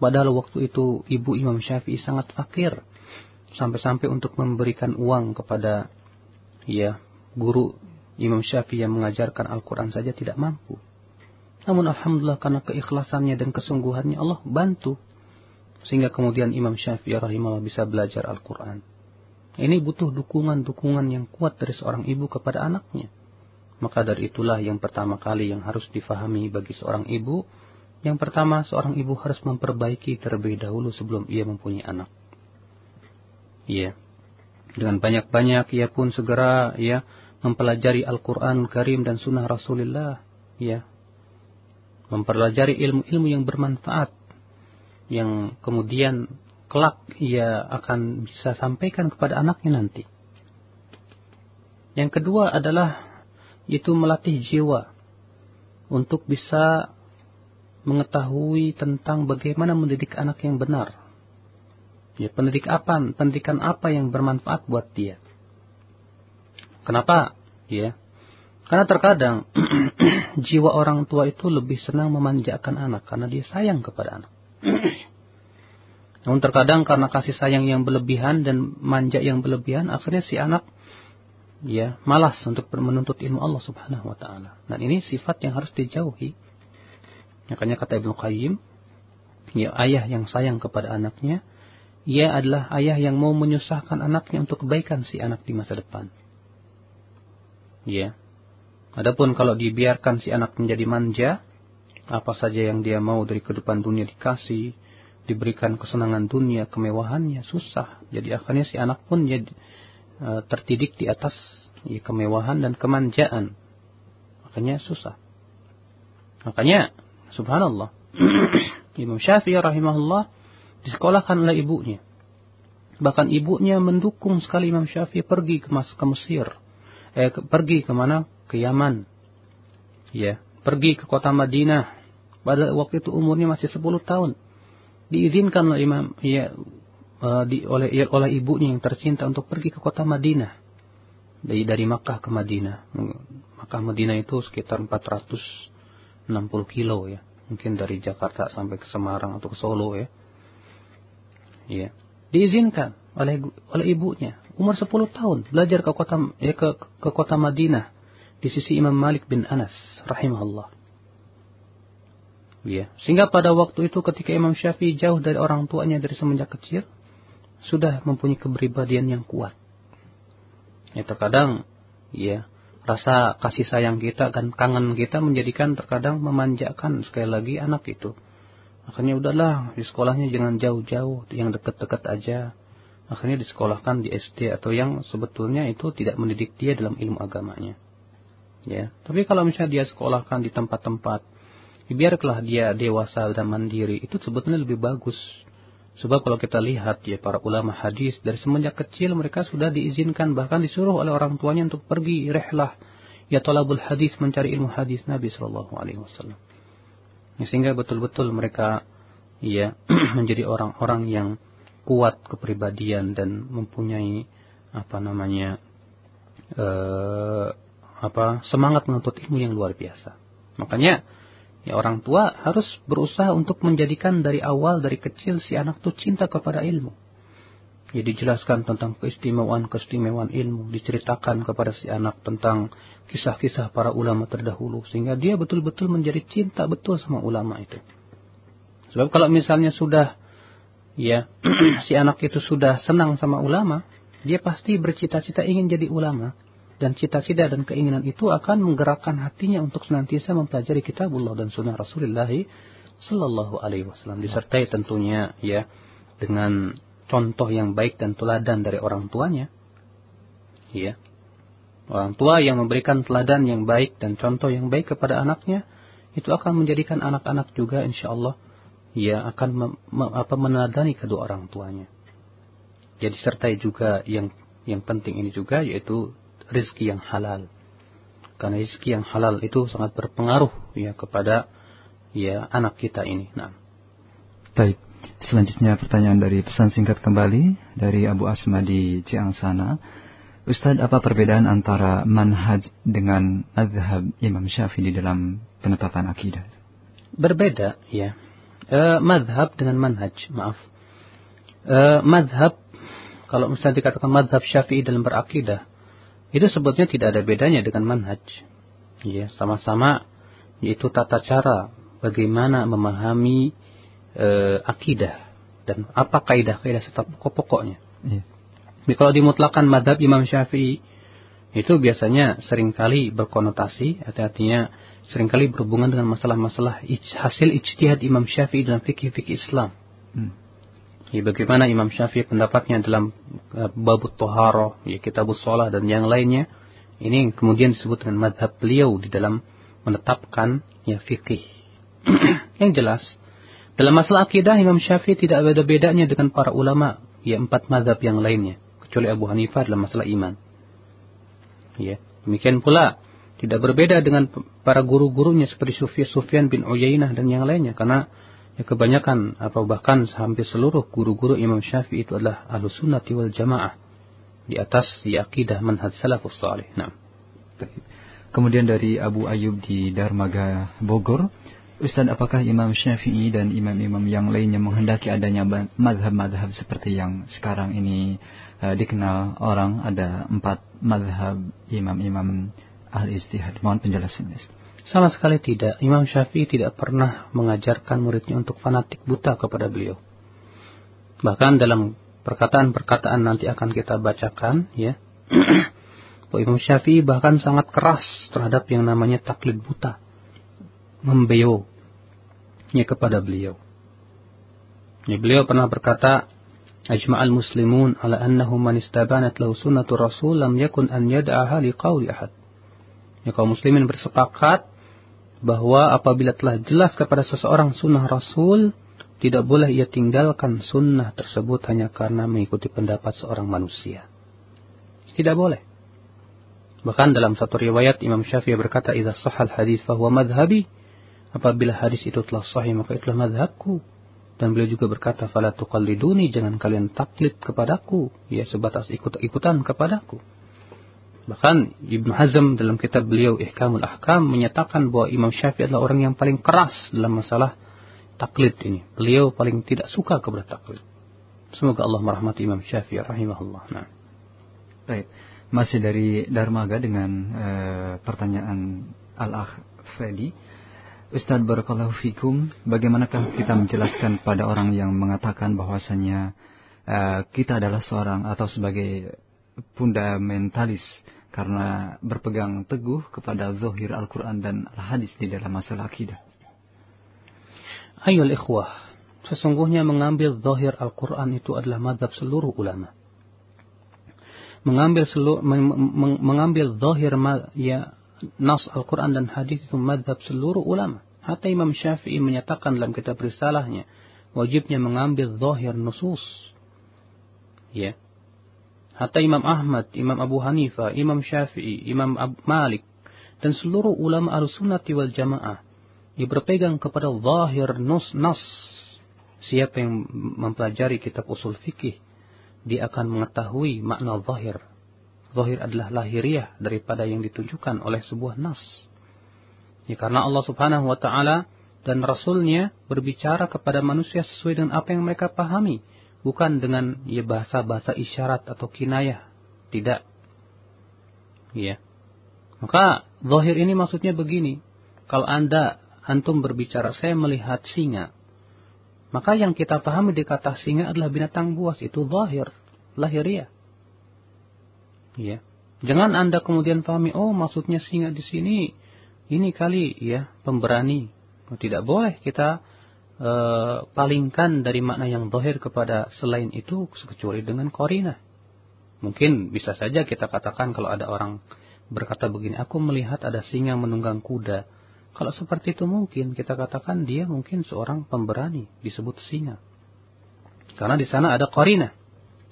Padahal waktu itu ibu Imam Syafi'i sangat fakir. Sampai-sampai untuk memberikan uang kepada ya guru Imam Syafi'i yang mengajarkan Al-Quran saja tidak mampu. Namun Alhamdulillah karena keikhlasannya dan kesungguhannya Allah bantu. Sehingga kemudian Imam Syafi'i rahimahullah bisa belajar Al-Quran. Ini butuh dukungan-dukungan yang kuat dari seorang ibu kepada anaknya. Maka dari itulah yang pertama kali yang harus difahami bagi seorang ibu. Yang pertama, seorang ibu harus memperbaiki terlebih dahulu sebelum ia mempunyai anak. Iya. Dengan banyak-banyak ia pun segera ya mempelajari Al-Quran Karim dan Sunnah Rasulullah. Ya. Mempelajari ilmu-ilmu yang bermanfaat. Yang kemudian kelak ia akan bisa sampaikan kepada anaknya nanti. Yang kedua adalah itu melatih jiwa untuk bisa mengetahui tentang bagaimana mendidik anak yang benar. Ya, pendidik apa, pendidikan apa yang bermanfaat buat dia. Kenapa? Ya. Karena terkadang jiwa orang tua itu lebih senang memanjakan anak karena dia sayang kepada anak. Namun terkadang karena kasih sayang yang berlebihan dan manja yang berlebihan, akhirnya si anak ya malas untuk menuntut ilmu Allah Subhanahu wa taala. Dan ini sifat yang harus dijauhi. Makanya kata Ibnu Qayyim, ya ayah yang sayang kepada anaknya, ia adalah ayah yang mau menyusahkan anaknya untuk kebaikan si anak di masa depan. Ya. Adapun kalau dibiarkan si anak menjadi manja, apa saja yang dia mau dari kehidupan dunia dikasih, diberikan kesenangan dunia, kemewahannya susah. Jadi akhirnya si anak pun jadi E, terdidik di atas ya, kemewahan dan kemanjaan. Makanya susah. Makanya subhanallah Imam Syafi'i rahimahullah disekolahkan oleh ibunya. Bahkan ibunya mendukung sekali Imam Syafi'i pergi ke, Mas, ke Mesir. Eh, ke, pergi ke mana? Ke Yaman. Ya, pergi ke kota Madinah. Pada waktu itu umurnya masih 10 tahun. Diizinkan oleh Imam ya uh, di, oleh oleh ibunya yang tercinta untuk pergi ke kota Madinah dari dari Makkah ke Madinah. Makkah Madinah itu sekitar 460 kilo ya. Mungkin dari Jakarta sampai ke Semarang atau ke Solo ya. Iya. Diizinkan oleh oleh ibunya umur 10 tahun belajar ke kota ya ke ke kota Madinah di sisi Imam Malik bin Anas rahimahullah. Ya, sehingga pada waktu itu ketika Imam Syafi'i jauh dari orang tuanya dari semenjak kecil, sudah mempunyai kepribadian yang kuat. Ya terkadang ya rasa kasih sayang kita dan kangen kita menjadikan terkadang memanjakan sekali lagi anak itu. Akhirnya udahlah di sekolahnya jangan jauh-jauh, yang dekat-dekat aja. Akhirnya disekolahkan di SD atau yang sebetulnya itu tidak mendidik dia dalam ilmu agamanya. Ya, tapi kalau misalnya dia sekolahkan di tempat-tempat, biarlah dia dewasa dan mandiri, itu sebetulnya lebih bagus. Sebab kalau kita lihat ya para ulama hadis dari semenjak kecil mereka sudah diizinkan bahkan disuruh oleh orang tuanya untuk pergi rehlah. Ya talabul hadis mencari ilmu hadis Nabi Shallallahu Alaihi Wasallam. Ya, sehingga betul-betul mereka ya menjadi orang-orang yang kuat kepribadian dan mempunyai apa namanya eh, apa semangat menuntut ilmu yang luar biasa. Makanya Ya orang tua harus berusaha untuk menjadikan dari awal, dari kecil si anak itu cinta kepada ilmu. Ya dijelaskan tentang keistimewaan-keistimewaan ilmu. Diceritakan kepada si anak tentang kisah-kisah para ulama terdahulu. Sehingga dia betul-betul menjadi cinta betul sama ulama itu. Sebab kalau misalnya sudah, ya si anak itu sudah senang sama ulama, dia pasti bercita-cita ingin jadi ulama dan cita-cita dan keinginan itu akan menggerakkan hatinya untuk senantiasa mempelajari kitabullah dan sunnah Rasulullah sallallahu alaihi wasallam. Disertai tentunya ya dengan contoh yang baik dan teladan dari orang tuanya ya. Orang tua yang memberikan teladan yang baik dan contoh yang baik kepada anaknya itu akan menjadikan anak-anak juga insya Allah ya akan apa meneladani kedua orang tuanya. Jadi sertai juga yang yang penting ini juga yaitu rezeki yang halal. Karena rezeki yang halal itu sangat berpengaruh ya kepada ya anak kita ini. Nah. Baik. Selanjutnya pertanyaan dari pesan singkat kembali dari Abu Asma di Ciang sana. Ustadz, apa perbedaan antara manhaj dengan madhab Imam Syafi'i di dalam penetapan akidah? Berbeda, ya. E, madhab dengan manhaj, maaf. E, madhab, kalau misalnya dikatakan madhab Syafi'i dalam berakidah, itu sebetulnya tidak ada bedanya dengan manhaj. Ya, sama-sama yaitu tata cara bagaimana memahami e, akidah dan apa kaidah-kaidah serta pokok-pokoknya. Ya. Jadi kalau dimutlakan madhab Imam Syafi'i Itu biasanya sering kali berkonotasi, artinya sering kali berhubungan dengan masalah-masalah hasil ijtihad Imam Syafi'i dalam fikih-fikih Islam. Hmm. Ya, bagaimana Imam Syafi'i pendapatnya dalam uh, babut toharo, ya, kitabus sholah dan yang lainnya. Ini kemudian disebut dengan madhab beliau di dalam menetapkan ya fikih. yang jelas, dalam masalah akidah Imam Syafi'i tidak ada bedanya dengan para ulama ya empat madhab yang lainnya. Kecuali Abu Hanifah dalam masalah iman. Ya, demikian pula tidak berbeda dengan para guru-gurunya seperti Sufyan bin Uyainah dan yang lainnya karena ya kebanyakan atau bahkan hampir seluruh guru-guru Imam Syafi'i itu adalah ahlus sunnati wal jamaah di atas di akidah manhaj salafus salih. Nah. Kemudian dari Abu Ayub di Darmaga Bogor, Ustaz apakah Imam Syafi'i dan imam-imam yang lainnya menghendaki adanya madhab-madhab seperti yang sekarang ini uh, dikenal orang ada empat madhab imam-imam ahli istihad. Mohon penjelasannya. Sama sekali tidak. Imam Syafi'i tidak pernah mengajarkan muridnya untuk fanatik buta kepada beliau. Bahkan dalam perkataan-perkataan nanti akan kita bacakan, ya. Imam Syafi'i bahkan sangat keras terhadap yang namanya taklid buta. Membeo ya kepada beliau. Ya, beliau pernah berkata, Ajma'al muslimun ala annahu man istabanat lahu sunnatu rasul lam yakun an yad'aha liqawli ahad. Ya, kaum muslimin bersepakat bahwa apabila telah jelas kepada seseorang sunnah Rasul, tidak boleh ia tinggalkan sunnah tersebut hanya karena mengikuti pendapat seorang manusia. Tidak boleh. Bahkan dalam satu riwayat Imam Syafi'i berkata, "Idza sahal hadis fahuwa madhhabi." Apabila hadis itu telah sahih maka itulah madhabku. Dan beliau juga berkata, "Fala tuqalliduni, jangan kalian taklid kepadaku, ya sebatas ikut-ikutan kepadaku." Bahkan Ibnu Hazm dalam kitab beliau Ihkamul Ahkam menyatakan bahwa Imam Syafi'i adalah orang yang paling keras dalam masalah taklid ini. Beliau paling tidak suka kepada taklid. Semoga Allah merahmati Imam Syafi'i rahimahullah. Nah. Baik. Masih dari Darmaga dengan uh, pertanyaan Al-Akh Freddy. Ustadz Barakallahu Fikum, bagaimanakah kita menjelaskan pada orang yang mengatakan bahwasanya uh, kita adalah seorang atau sebagai fundamentalis karena berpegang teguh kepada zahir Al-Quran dan Al-Hadis di dalam masalah akidah. Ayo ikhwah, sesungguhnya mengambil zahir Al-Quran itu adalah madhab seluruh ulama. Mengambil seluruh, mengambil zahir ya nas Al-Quran dan hadis itu madhab seluruh ulama. Hatta Imam Syafi'i menyatakan dalam kitab risalahnya, wajibnya mengambil zahir nusus. Ya, Hatta Imam Ahmad, Imam Abu Hanifah, Imam Syafi'i, Imam Ab Malik, dan seluruh ulama al-sunnati wal jamaah. Dia berpegang kepada zahir nus nas. Siapa yang mempelajari kitab usul fikih, dia akan mengetahui makna zahir. Zahir adalah lahiriah daripada yang ditunjukkan oleh sebuah nas. Ya, karena Allah subhanahu wa ta'ala dan Rasulnya berbicara kepada manusia sesuai dengan apa yang mereka pahami bukan dengan ya bahasa-bahasa isyarat atau kinayah, tidak. Ya. Maka zahir ini maksudnya begini. Kalau Anda antum berbicara saya melihat singa, maka yang kita pahami di kata singa adalah binatang buas itu zahir, lahiriah. Ya. Jangan Anda kemudian pahami oh maksudnya singa di sini ini kali ya pemberani. Tidak boleh kita e, palingkan dari makna yang dohir kepada selain itu kecuali dengan korina. Mungkin bisa saja kita katakan kalau ada orang berkata begini, aku melihat ada singa menunggang kuda. Kalau seperti itu mungkin kita katakan dia mungkin seorang pemberani disebut singa. Karena di sana ada korina.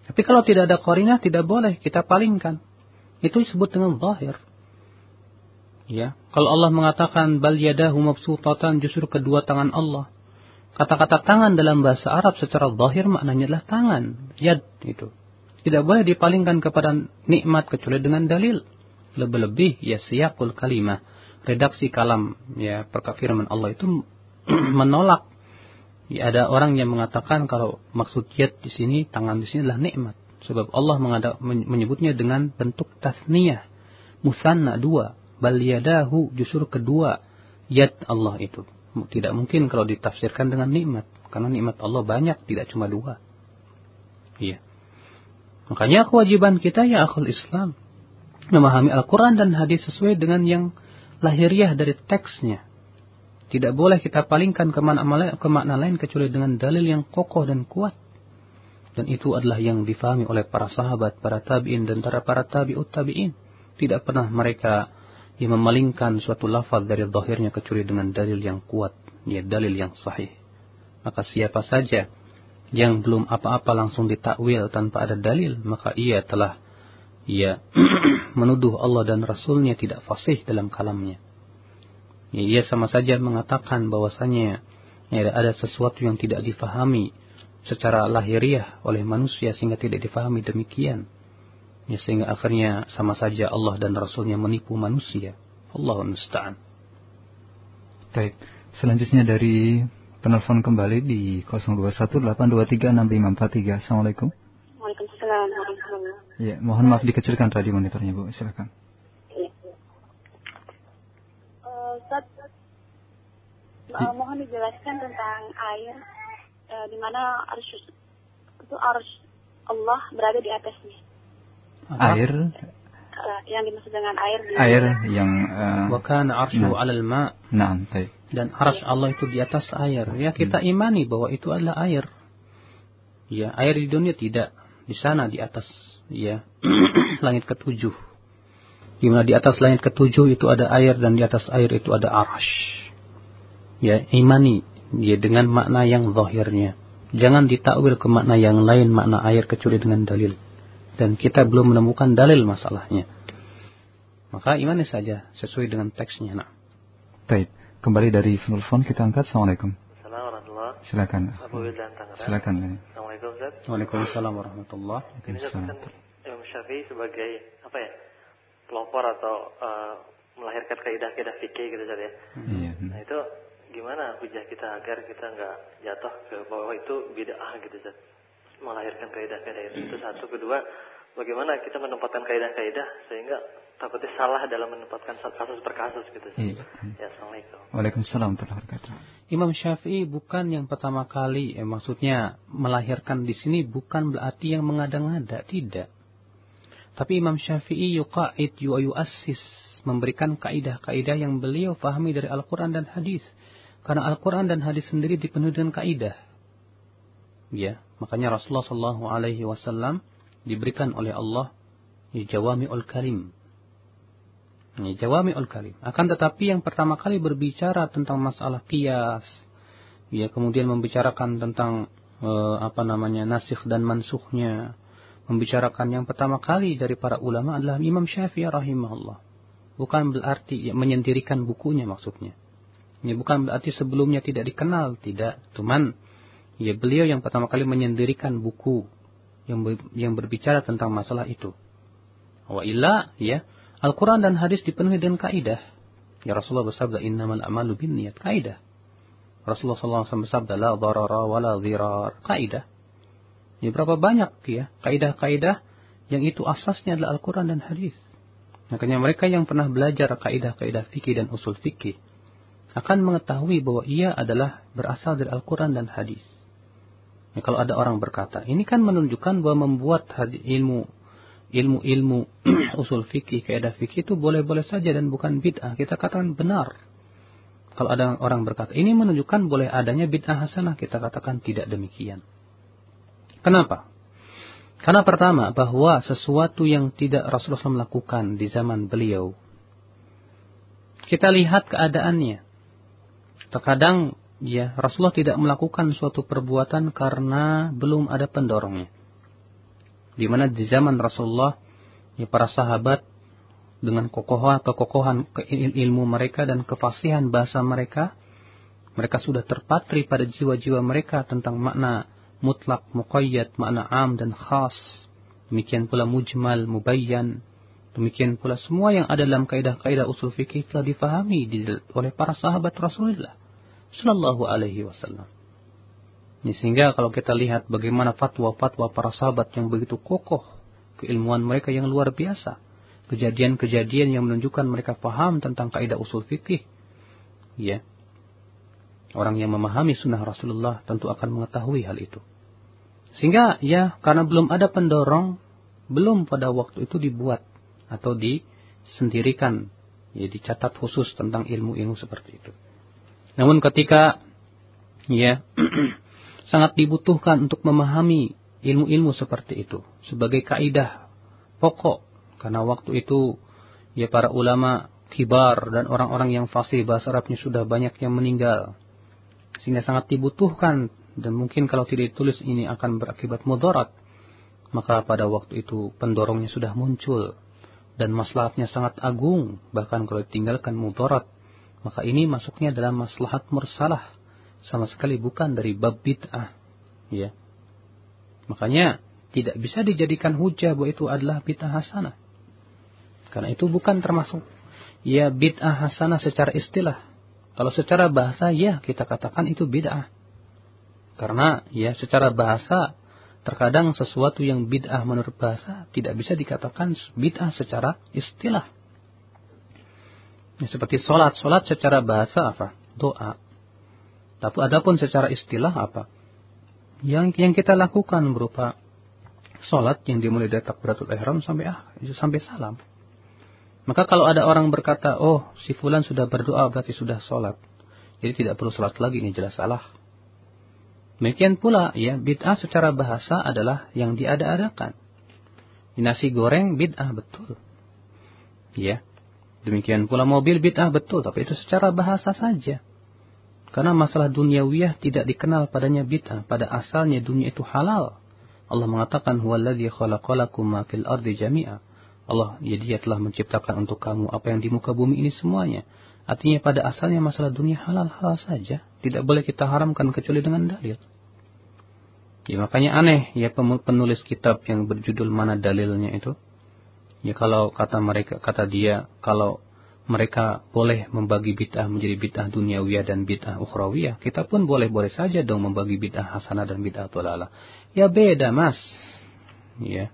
Tapi kalau tidak ada korina tidak boleh kita palingkan. Itu disebut dengan zahir. Ya, kalau Allah mengatakan bal yadahu mabsutatan justru kedua tangan Allah Kata-kata tangan dalam bahasa Arab secara zahir maknanya adalah tangan, yad itu. Tidak boleh dipalingkan kepada nikmat kecuali dengan dalil. Lebih-lebih ya siyakul kalimah. Redaksi kalam ya perkafiran Allah itu menolak. Ya, ada orang yang mengatakan kalau maksud yad di sini, tangan di sini adalah nikmat. Sebab Allah menyebutnya dengan bentuk tasniyah. Musanna dua. Bal yadahu justru kedua yad Allah itu tidak mungkin kalau ditafsirkan dengan nikmat. Karena nikmat Allah banyak, tidak cuma dua. Iya. Makanya kewajiban kita ya akhul Islam. memahami Al-Quran dan hadis sesuai dengan yang lahiriah dari teksnya. Tidak boleh kita palingkan ke makna, ke makna lain kecuali dengan dalil yang kokoh dan kuat. Dan itu adalah yang difahami oleh para sahabat, para tabi'in dan para, para tabi'ut tabi'in. Tidak pernah mereka yang memalingkan suatu lafaz dari zahirnya kecuali dengan dalil yang kuat, ya dalil yang sahih. Maka siapa saja yang belum apa-apa langsung ditakwil tanpa ada dalil, maka ia telah ia menuduh Allah dan Rasulnya tidak fasih dalam kalamnya. Ya, ia sama saja mengatakan bahwasanya ya, ada sesuatu yang tidak difahami secara lahiriah oleh manusia sehingga tidak difahami demikian. Ya, sehingga akhirnya sama saja Allah dan Rasulnya menipu manusia. Allah musta'an. Baik. Selanjutnya dari penelpon kembali di 0218236543. Assalamualaikum. Waalaikumsalam warahmatullahi Ya, mohon maaf dikecilkan radio monitornya Bu. Silakan. Ustaz, uh, mohon dijelaskan tentang air uh, di mana arus itu arus Allah berada di atasnya. Air yang dimaksud dengan air di air yang uh, wa kana arsyu nah. 'alal ma Nah, baik. dan arsy Allah itu di atas air. Ya kita imani bahwa itu adalah air. Ya, air di dunia tidak di sana di atas ya langit ketujuh di mana di atas langit ketujuh itu ada air dan di atas air itu ada arash. Ya, imani ya dengan makna yang zahirnya. Jangan ditakwil ke makna yang lain makna air kecuali dengan dalil. Dan kita belum menemukan dalil masalahnya. Maka imani saja sesuai dengan teksnya. Nah. Baik, kembali dari telepon kita angkat. Assalamualaikum. Assalamualaikum warahmatullahi Silakan. Abu Wildan Tangerang. Silakan. Assalamualaikum Ustaz. Waalaikumsalam warahmatullahi kan Imam Syafi'i sebagai apa ya? pelopor atau uh, melahirkan kaidah-kaidah fikih gitu Ustaz ya. Iya. Nah itu gimana hujah kita agar kita nggak jatuh ke bawah itu bid'ah gitu Ustaz. Melahirkan kaidah-kaidah itu. Itu satu. Kedua, bagaimana kita menempatkan kaidah-kaidah sehingga takutnya salah dalam menempatkan kasus per kasus gitu. Iya. Ya, Assalamualaikum. Waalaikumsalam warahmatullahi wabarakatuh. Imam Syafi'i bukan yang pertama kali, eh, maksudnya melahirkan di sini bukan berarti yang mengada-ngada, tidak. Tapi Imam Syafi'i yuqa'id wa yu'assis, memberikan kaidah-kaidah yang beliau fahami dari Al-Quran dan hadis. Karena Al-Quran dan hadis sendiri dipenuhi dengan kaidah. Ya, makanya Rasulullah Shallallahu Alaihi Wasallam diberikan oleh Allah Jawami'ul Kalim. Jawami'ul Kalim. Akan tetapi yang pertama kali berbicara tentang masalah kias, ya kemudian membicarakan tentang eh, apa namanya nasikh dan mansukhnya, membicarakan yang pertama kali dari para ulama adalah Imam Syafi'i rahimahullah. Bukan berarti ya, menyendirikan bukunya maksudnya. Ini bukan berarti sebelumnya tidak dikenal, tidak. Cuman ya beliau yang pertama kali menyendirikan buku yang yang berbicara tentang masalah itu. Wa illa ya Al-Quran dan hadis dipenuhi dengan kaidah. Ya Rasulullah bersabda, innamal amalu bin niat. Kaidah. Rasulullah SAW bersabda, la darara wa la dhirar. Kaidah. Ya berapa banyak ya kaidah-kaidah yang itu asasnya adalah Al-Quran dan hadis. Makanya mereka yang pernah belajar kaidah-kaidah fikih dan usul fikih akan mengetahui bahwa ia adalah berasal dari Al-Quran dan hadis. Ya, kalau ada orang berkata, ini kan menunjukkan bahwa membuat ilmu ilmu-ilmu usul fikih, kaidah fikih itu boleh-boleh saja dan bukan bid'ah. Kita katakan benar. Kalau ada orang berkata, ini menunjukkan boleh adanya bid'ah hasanah, kita katakan tidak demikian. Kenapa? Karena pertama, bahwa sesuatu yang tidak Rasulullah SAW lakukan di zaman beliau, kita lihat keadaannya. Terkadang, ya, Rasulullah tidak melakukan suatu perbuatan karena belum ada pendorongnya. Di mana di zaman Rasulullah ya para sahabat dengan kokohan kekokohan ke ilmu mereka dan kefasihan bahasa mereka mereka sudah terpatri pada jiwa-jiwa mereka tentang makna mutlak muqayyad makna am dan khas. Demikian pula mujmal mubayyan. Demikian pula semua yang ada dalam kaidah-kaidah usul fikih telah difahami oleh para sahabat Rasulullah sallallahu alaihi wasallam sehingga kalau kita lihat bagaimana fatwa-fatwa para sahabat yang begitu kokoh, keilmuan mereka yang luar biasa, kejadian-kejadian yang menunjukkan mereka paham tentang kaidah usul fikih, ya, orang yang memahami sunnah Rasulullah tentu akan mengetahui hal itu. Sehingga ya karena belum ada pendorong, belum pada waktu itu dibuat atau disendirikan ya dicatat khusus tentang ilmu-ilmu seperti itu. Namun ketika ya sangat dibutuhkan untuk memahami ilmu-ilmu seperti itu sebagai kaidah pokok. Karena waktu itu ya para ulama kibar dan orang-orang yang fasih bahasa Arabnya sudah banyak yang meninggal. Sehingga sangat dibutuhkan dan mungkin kalau tidak ditulis ini akan berakibat mudarat. Maka pada waktu itu pendorongnya sudah muncul dan maslahatnya sangat agung. Bahkan kalau ditinggalkan mudarat maka ini masuknya dalam maslahat mursalah. Sama sekali bukan dari bab bid'ah. Ya. Makanya tidak bisa dijadikan hujah bahwa itu adalah bid'ah hasanah. Karena itu bukan termasuk ya bid'ah hasanah secara istilah. Kalau secara bahasa ya kita katakan itu bid'ah. Karena ya secara bahasa terkadang sesuatu yang bid'ah menurut bahasa tidak bisa dikatakan bid'ah secara istilah Ya, seperti sholat. Sholat secara bahasa apa? Doa. Tapi adapun secara istilah apa? Yang yang kita lakukan berupa sholat yang dimulai dari takbiratul ihram sampai ah, sampai salam. Maka kalau ada orang berkata, oh si fulan sudah berdoa berarti sudah sholat. Jadi tidak perlu sholat lagi, ini jelas salah. Demikian pula ya bid'ah secara bahasa adalah yang diada-adakan. Nasi goreng bid'ah betul. Ya, Demikian pula mobil bid'ah betul, tapi itu secara bahasa saja. Karena masalah duniawiyah tidak dikenal padanya bid'ah. Pada asalnya dunia itu halal. Allah mengatakan, fil ardi jami'a. Allah, ya dia telah menciptakan untuk kamu apa yang di muka bumi ini semuanya. Artinya pada asalnya masalah dunia halal-halal saja. Tidak boleh kita haramkan kecuali dengan dalil. Ya makanya aneh ya penulis kitab yang berjudul mana dalilnya itu. Ya kalau kata mereka kata dia kalau mereka boleh membagi bid'ah menjadi bid'ah duniawiyah dan bid'ah ukhrawiyah, kita pun boleh-boleh saja dong membagi bid'ah hasanah dan bid'ah tolala. Ya beda, Mas. Ya.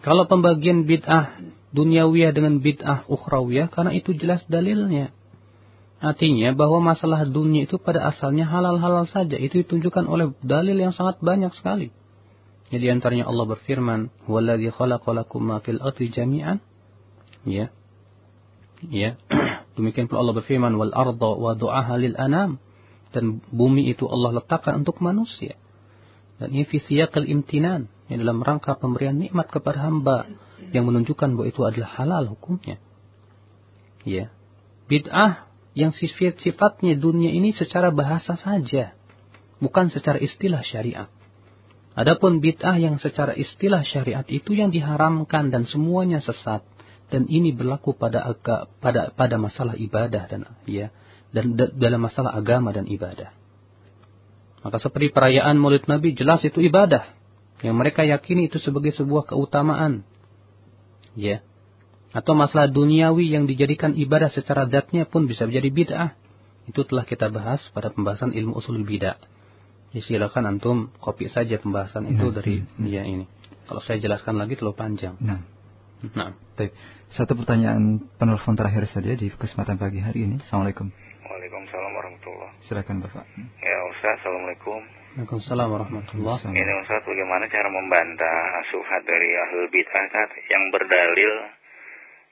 Kalau pembagian bid'ah duniawiyah dengan bid'ah ukhrawiyah karena itu jelas dalilnya. Artinya bahwa masalah dunia itu pada asalnya halal-halal saja. Itu ditunjukkan oleh dalil yang sangat banyak sekali. Jadi antaranya Allah berfirman, "Wallazi khalaqalakum ma fil ardi jami'an." Ya. Ya. Demikian pula Allah berfirman, "Wal arda wa du'aha lil anam." Dan bumi itu Allah letakkan untuk manusia. Dan ini fi siyaqil imtinan, yang dalam rangka pemberian nikmat kepada hamba yang menunjukkan bahwa itu adalah halal hukumnya. Ya. Bid'ah yang sifat sifatnya dunia ini secara bahasa saja, bukan secara istilah syariat. Adapun bid'ah yang secara istilah syariat itu yang diharamkan dan semuanya sesat dan ini berlaku pada aga, pada pada masalah ibadah dan ya dan dalam masalah agama dan ibadah. Maka seperti perayaan Maulid Nabi jelas itu ibadah yang mereka yakini itu sebagai sebuah keutamaan. Ya. Atau masalah duniawi yang dijadikan ibadah secara datnya pun bisa menjadi bid'ah. Itu telah kita bahas pada pembahasan ilmu usul bid'ah. Ya silakan antum kopi saja pembahasan itu nah, dari hmm. dia ini. Kalau saya jelaskan lagi terlalu panjang. Nah. Nah. Baik. Satu pertanyaan penelpon terakhir saja di kesempatan pagi hari ini. Assalamualaikum. Waalaikumsalam warahmatullahi Silakan Bapak. Ya Ustaz, Assalamualaikum. Waalaikumsalam warahmatullahi wabarakatuh. Ini Ustaz, bagaimana cara membantah subhat dari ahlul bid'ah yang berdalil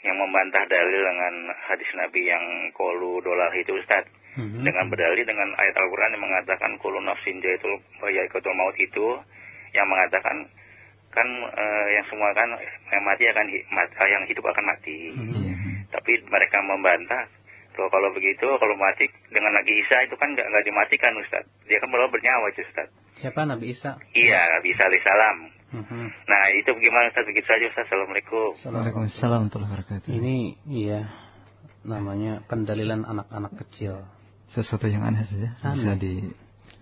yang membantah dalil dengan hadis Nabi yang kolu dolar itu Ustaz hmm. dengan berdalil dengan ayat Al-Quran yang mengatakan kulun nafsin jaitul bayaikatul maut itu yang mengatakan kan uh, yang semua kan yang mati akan uh, yang hidup akan mati. Hmm. Tapi mereka membantah Loh, kalau begitu kalau mati dengan Nabi Isa itu kan nggak nggak dimatikan Ustaz. Dia kan belum bernyawa Ustaz. Siapa Nabi Isa? Iya Nabi Isa alaihissalam. Hmm. Nah itu bagaimana Ustaz begitu saja Ustaz. Assalamualaikum. Waalaikumsalam warahmatullahi wabarakatuh. Ini iya namanya pendalilan anak-anak kecil sesuatu yang aneh saja aneh. bisa di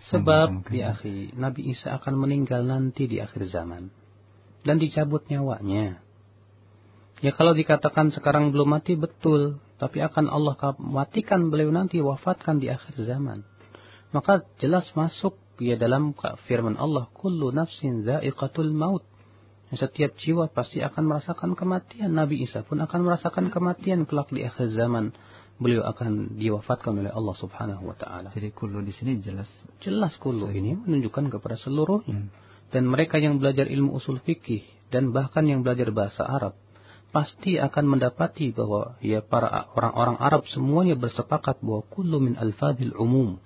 sebab di akhir Nabi Isa akan meninggal nanti di akhir zaman. Dan dicabut nyawanya. Ya kalau dikatakan sekarang belum mati betul. Tapi akan Allah matikan beliau nanti wafatkan di akhir zaman. Maka jelas masuk ya dalam firman Allah kullu nafsin za'iqatul maut. Setiap jiwa pasti akan merasakan kematian. Nabi Isa pun akan merasakan kematian kelak di akhir zaman beliau akan diwafatkan oleh Allah Subhanahu wa taala. Jadi kullu di sini jelas jelas kullu ini menunjukkan kepada seluruhnya. Hmm. Dan mereka yang belajar ilmu usul fikih dan bahkan yang belajar bahasa Arab pasti akan mendapati bahwa ya para orang-orang Arab semuanya bersepakat bahwa kullu min alfadil umum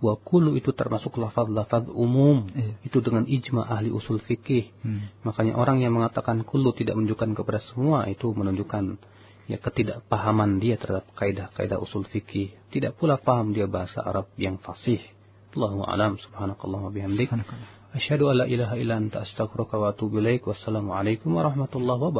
bahwa kullu itu termasuk lafaz-lafaz umum iya. itu dengan ijma ahli usul fikih hmm. makanya orang yang mengatakan kullu tidak menunjukkan kepada semua itu menunjukkan ya ketidakpahaman dia terhadap kaidah-kaidah usul fikih. Tidak pula paham dia bahasa Arab yang fasih. Allahu alam. Subhanakallah wa bihamdik. Asyhadu an la ilaha illa anta astaghfiruka wa atubu ilaik. Wassalamu alaikum warahmatullahi wabarakatuh